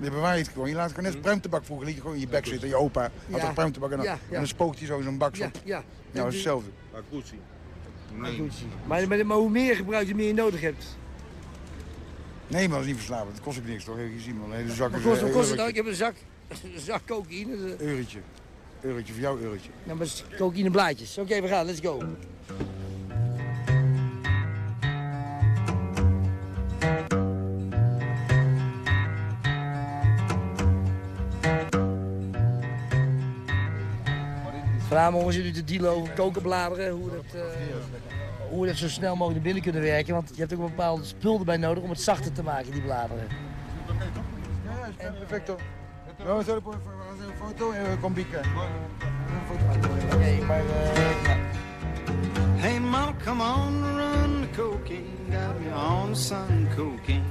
Je bewaart het gewoon. Je laat het gewoon net pruimtebak vroeger. Liet je gewoon in je bek zitten. Je opa had Ja. toch pruimtebak en dan, Ja, en ja. dan spookt hij zo in zo'n bak. Ja, zo. ja. Ja, dat is hetzelfde. Akuchi. Akuchi. Maar, maar, maar hoe meer je gebruikt, hoe meer je nodig hebt. Nee, maar dat is niet verslavend. Het kost ook niks toch? Heb je gezien man. Een hele zak Wat is, kost, eh, wat kost het nou? eurotje. Ik heb een zak, *laughs* zag cocaïne. het Eurotje. Eurotje, voor jou eurotje. Nou, maar de blaadjes. Oké, we gaan. Let's go. Vragen ons jullie de dealen over kokenbladeren, hoe dat, eh, hoe dat zo snel mogelijk naar binnen kunnen werken. Want je hebt ook een bepaalde spul erbij nodig om het zachter te maken, die bladeren. Ja, is perfect hacer een foto en kom bieken. Nee, maar... eh, Hey, mama, come on, run the cocaine. Got me on sun cocaine.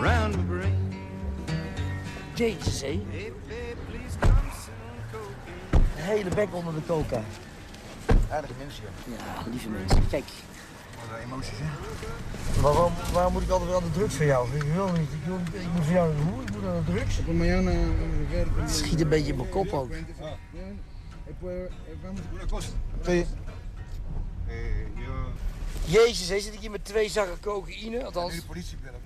Around my brain. Jezus, hé. Hey, babe, please come some cocaine. Een hele bek onder de coca. Aardige mensen, ja. Ja, lieve mensen. Kijk. Emoties, hè? Waarom, waarom moet ik altijd weer aan de drugs van jou? Ik wil niet. Ik, wil, ik moet van jou hoe? Ik moet aan de drugs. Ver. Het schiet een beetje in mijn kop ook. Jezus, hé, zit ik hier met twee zakken cocaïne? Althans. De politie bellen.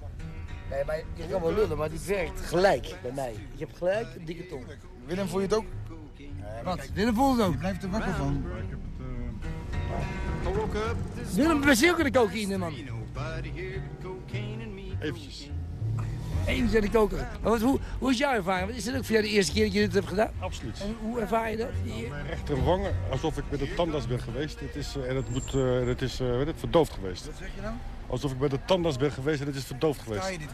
Nee, maar je kan wel lullen, maar die werkt gelijk bij mij. Ik heb gelijk een dikke tong. Willem, voel je het ook? Wat? Willem voelt het ook. Je blijft er wakker van. I woke up ook aan de cocaïne, man. nobody here but cocaine and me. Eventjes. Even aan de koken. Maar wat, hoe, hoe is jouw ervaring? Is dit ook voor jou de eerste keer dat je dit hebt gedaan? Absoluut. En hoe ervaar je dat? Hier? Mijn rechterwang, alsof ik met de tandarts ben geweest. Het is, eh, en het, moet, eh, het is eh, weet het, verdoofd geweest. Wat zeg je nou? Alsof ik bij de tandarts ben geweest en het is verdoofd geweest. Sta je dit?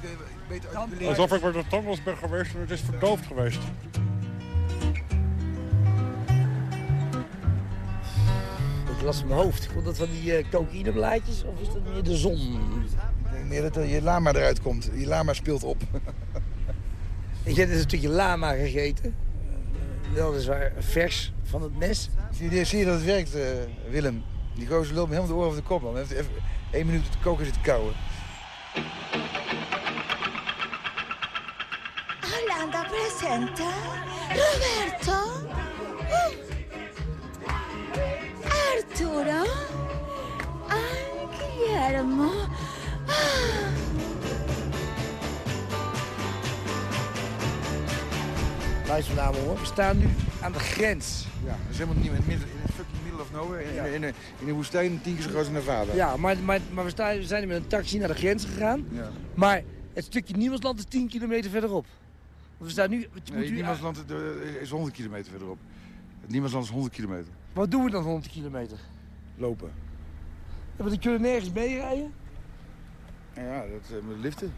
Beter? Alsof ik bij de tandarts ben geweest en het is verdoofd geweest. Last van mijn hoofd. Komt dat van die uh, cocaïneblaadjes of is dat meer de zon? Ik denk meer dat er je lama eruit komt. Je lama speelt op. Ik heb dus een stukje lama gegeten. Uh, weliswaar vers van het mes. Zie je, zie je dat het werkt, uh, Willem? Die gozer loopt me helemaal de oren van de kop, man. Hij heeft even één minuut de koken zitten kauwen. Hollanda presenta Roberto, Hoor, we staan nu aan de grens. Ja, dat is helemaal niet in het, midden, in het fucking middle of nowhere. In, Ja. in, in, in een woestijn, tien keer zo groot als Nevada. Ja, maar, maar, maar we, staan, we zijn met een taxi naar de grens gegaan. Ja. Maar het stukje Niemandsland is 10 kilometer verderop. We staan nu... Nee, Niemandsland eh, is 100 kilometer verderop. Het Niemandsland is 100 kilometer. Wat doen we dan 100 kilometer? Lopen. Ja, maar kunnen nergens meerijden. Nou ja, dat uh, met liften.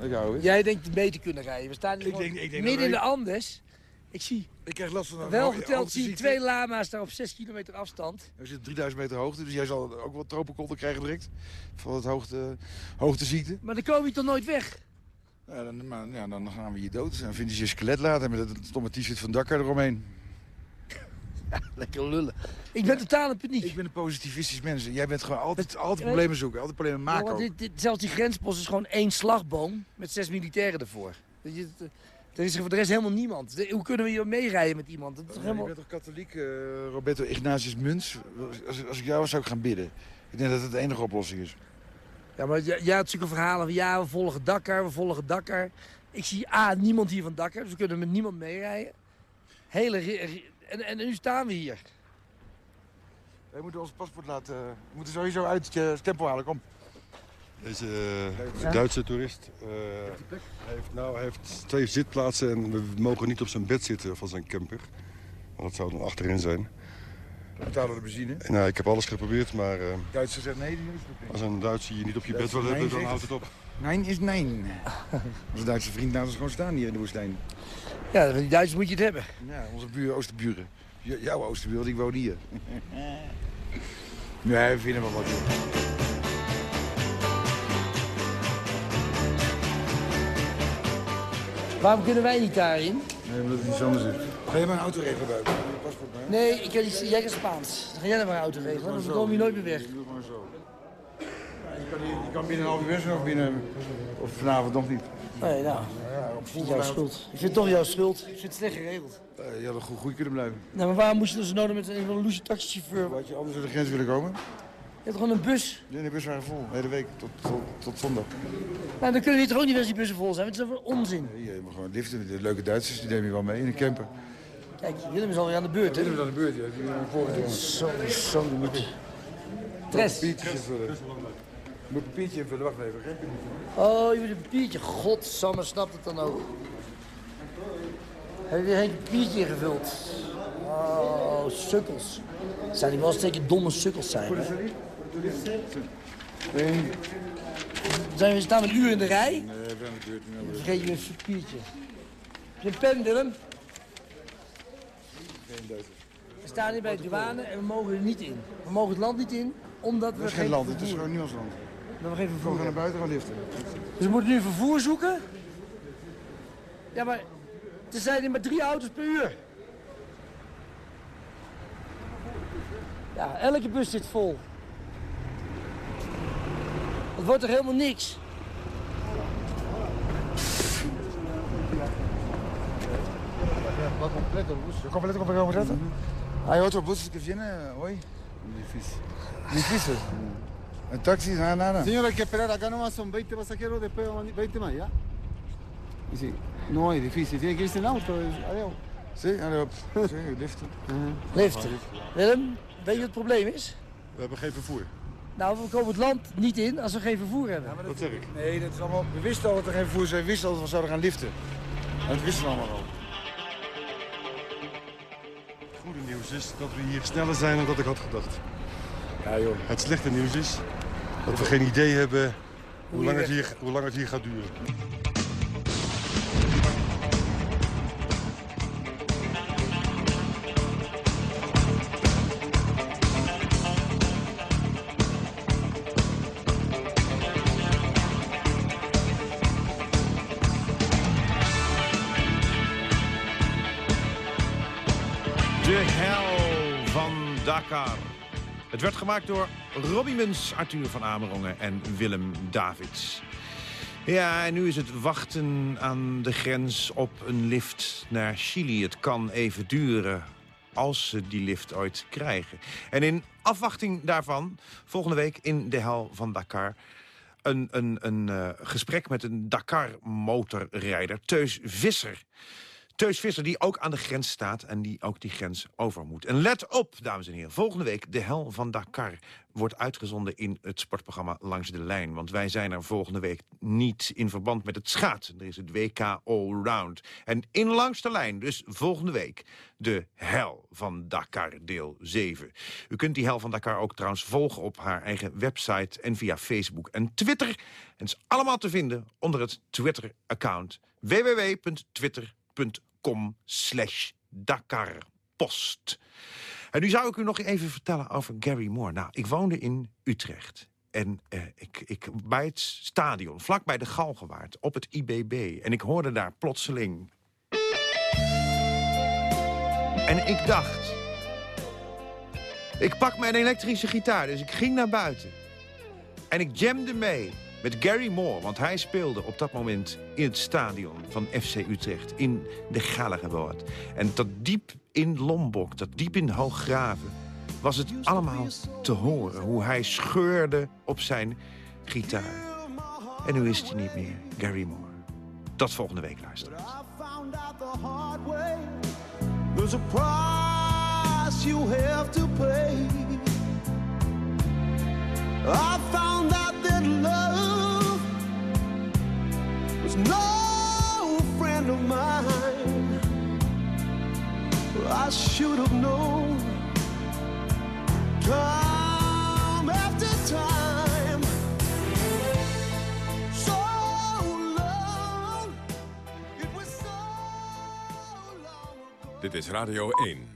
Dat hou ik. Jij denkt beter kunnen rijden. We staan nu Ik denk- ik denk midden in de Andes. Ik zie, Ik krijg last van een wel geteld zie ik twee lama's daar op 6 kilometer afstand. Er zit 3000 meter hoogte, dus jij zal ook wel tropenkolder krijgen direct. Van het hoogte, hoogteziekte. Maar dan kom je toch nooit weg? Ja, dan, maar, ja, dan gaan we je dood. Dan vinden ze je skelet later met dat stomme t-shirt van Dakar eromheen. *laughs* Lekker lullen. Ik ben totaal in paniek. Ik ben een positivistisch mens. Jij bent gewoon altijd, altijd problemen zoeken, altijd problemen maken dit, dit, zelfs die grenspost is gewoon één slagboom met zes militairen ervoor. Het, er is voor de rest helemaal niemand. Hoe kunnen we hier meerijden met iemand? Dat is toch Je helemaal... bent toch katholiek, eh, Roberto Ignatius Muns? Als, als ik jou was, zou ik gaan bidden. Ik denk dat het de enige oplossing is. Ja, maar jij had zulke verhalen van ja, we volgen Dakar, we volgen Dakar. Ik zie A, niemand hier van Dakar, dus we kunnen met niemand meerijden. Hele... En, en nu staan we hier. Wij moeten ons paspoort laten... We moeten sowieso uit je stempel halen, kom. Deze eh. Duitse toerist eh, hij heeft, nou, heeft twee zitplaatsen en we mogen niet op zijn bed zitten van zijn camper. Want dat zou dan achterin zijn. We betalen de benzine. Nou, ik heb alles geprobeerd, maar eh, Duitsers zegt nee, die is het niet. als een Duitser je niet op je bed wil hebben, nee dan houdt het op. Nee is nee. *laughs* Onze Duitse vriend laat ons gewoon staan hier in de woestijn. Ja, van die Duitsers moet je het hebben. Ja, onze buren, oosterburen. J- jouw oosterburen, die wonen hier. *laughs* nee, we vinden wel wat. Waarom kunnen wij niet daarin? Nee, omdat het niet anders is. Ga je maar een auto regelen buiten? Je paspoort? Nee, ik kan niet, jij kan Spaans. Dan ga jij dan maar een auto regelen, dan kom je nooit meer weg. Doe gewoon zo. Je kan, hier- je kan binnen een half uur weg zijn of binnen... Of vanavond nog niet. Nee, nou, ik vind het jouw schuld. Ik vind het toch jouw schuld. Ik vind het slecht geregeld. Eh, je had er goed, goed kunnen blijven. Nou, maar waarom moest je dan zo nodig met een een loesje taxichauffeur? Had je anders door de grens willen komen? Je hebt gewoon een bus. Nee, de bus waren vol. De hele week tot, tot, tot zondag. Nou, dan kunnen we toch ook niet als die bussen vol zijn. Het is toch onzin. Nee, je mag gewoon liften. De leuke Duitsers, die nemen je wel mee in een camper. Kijk, Willem is alweer aan de beurt, hè? Willem is aan de beurt, ja. Voorgedrongen. Zo, zo moet Tres. Papiertjes invullen. Je moet een papiertje invullen. Wacht even. Geen papiertje. Oh, je moet een papiertje. Godsamme, snapt het dan ook. Heb je geen papiertje ingevuld? Oh, sukkels. Zijn die wel steeds domme sukkels zijn, hè? Zijn we staan een uur in de rij? Nee, we zijn de buurt. Dan vergeet je een papiertje. Heb je een pen, Willem? We staan hier bij de douane en we mogen er niet in. We mogen het land niet in, omdat we Het is geen land, het is gewoon niemandsland. Dat we geen We gaan naar hebben. buiten gaan liften. Dus we moeten nu vervoer zoeken? Ja, maar er zijn er maar drie auto's per uur. Ja, elke bus zit vol. Het wordt er helemaal niks. Wat completo bus. Completo completo. Hay otro bus que viene hoy. Difícil. Difícil. En taxi, nada, nada. Señor, hay que esperar acá nomás, son 20 pasajeros, después vamos a- 20 más, ¿ya? Y sí, no es difícil, tiene que irse en auto, adiós. Sí, adiós. *laughs* Sí, liften. Lift. Willem, weet je wat het probleem is? We hebben geen vervoer. Nou, we komen het land niet in als we geen vervoer hebben. Dat zeg ik. Nee, dat is allemaal... We wisten al dat er geen voer is. We wisten al dat we zouden gaan liften. Dat wisten we allemaal al. Het goede nieuws is dat we hier sneller zijn dan dat ik had gedacht. Ja, joh. Het slechte nieuws is dat we geen idee hebben hoe lang het hier, hoe lang het hier gaat duren. Het werd gemaakt door Robbie Muns, Arthur van Amerongen en Willem Davids. Ja, en nu is het wachten aan de grens op een lift naar Chili. Het kan even duren als ze die lift ooit krijgen. En in afwachting daarvan, volgende week in de hel van Dakar... een, een, een eh, gesprek met een Dakar-motorrijder, Teus Visser... Teus Visser, die ook aan de grens staat en die ook die grens over moet. En let op, dames en heren, volgende week de hel van Dakar wordt uitgezonden in het sportprogramma Langs de Lijn. Want wij zijn er volgende week niet in verband met het schaatsen. Er is het WK Allround. En in Langs de Lijn, dus volgende week, de hel van Dakar deel 7. U kunt die hel van Dakar ook trouwens volgen op haar eigen website en via Facebook en Twitter. En het is allemaal te vinden onder het Twitter-account www.twitter.com slash Dakarpost. En nu zou ik u nog even vertellen over Gary Moore. Nou, ik woonde in Utrecht. En eh, ik, ik, bij het stadion, vlak bij de Galgenwaard, op het IBB. En ik hoorde daar plotseling... En ik dacht... Ik pak mijn elektrische gitaar, dus ik ging naar buiten. En ik jamde mee met Gary Moore, want hij speelde op dat moment in het stadion van FC Utrecht in de Gallagherwoord. En tot diep in Lombok, tot diep in Hooggraven, was het allemaal te horen hoe hij scheurde op zijn gitaar. En nu is hij niet meer, Gary Moore. Tot volgende week, luisteraars. I found that love was no friend of mine. I should have known. Time after time. So long. Dit is Radio 1.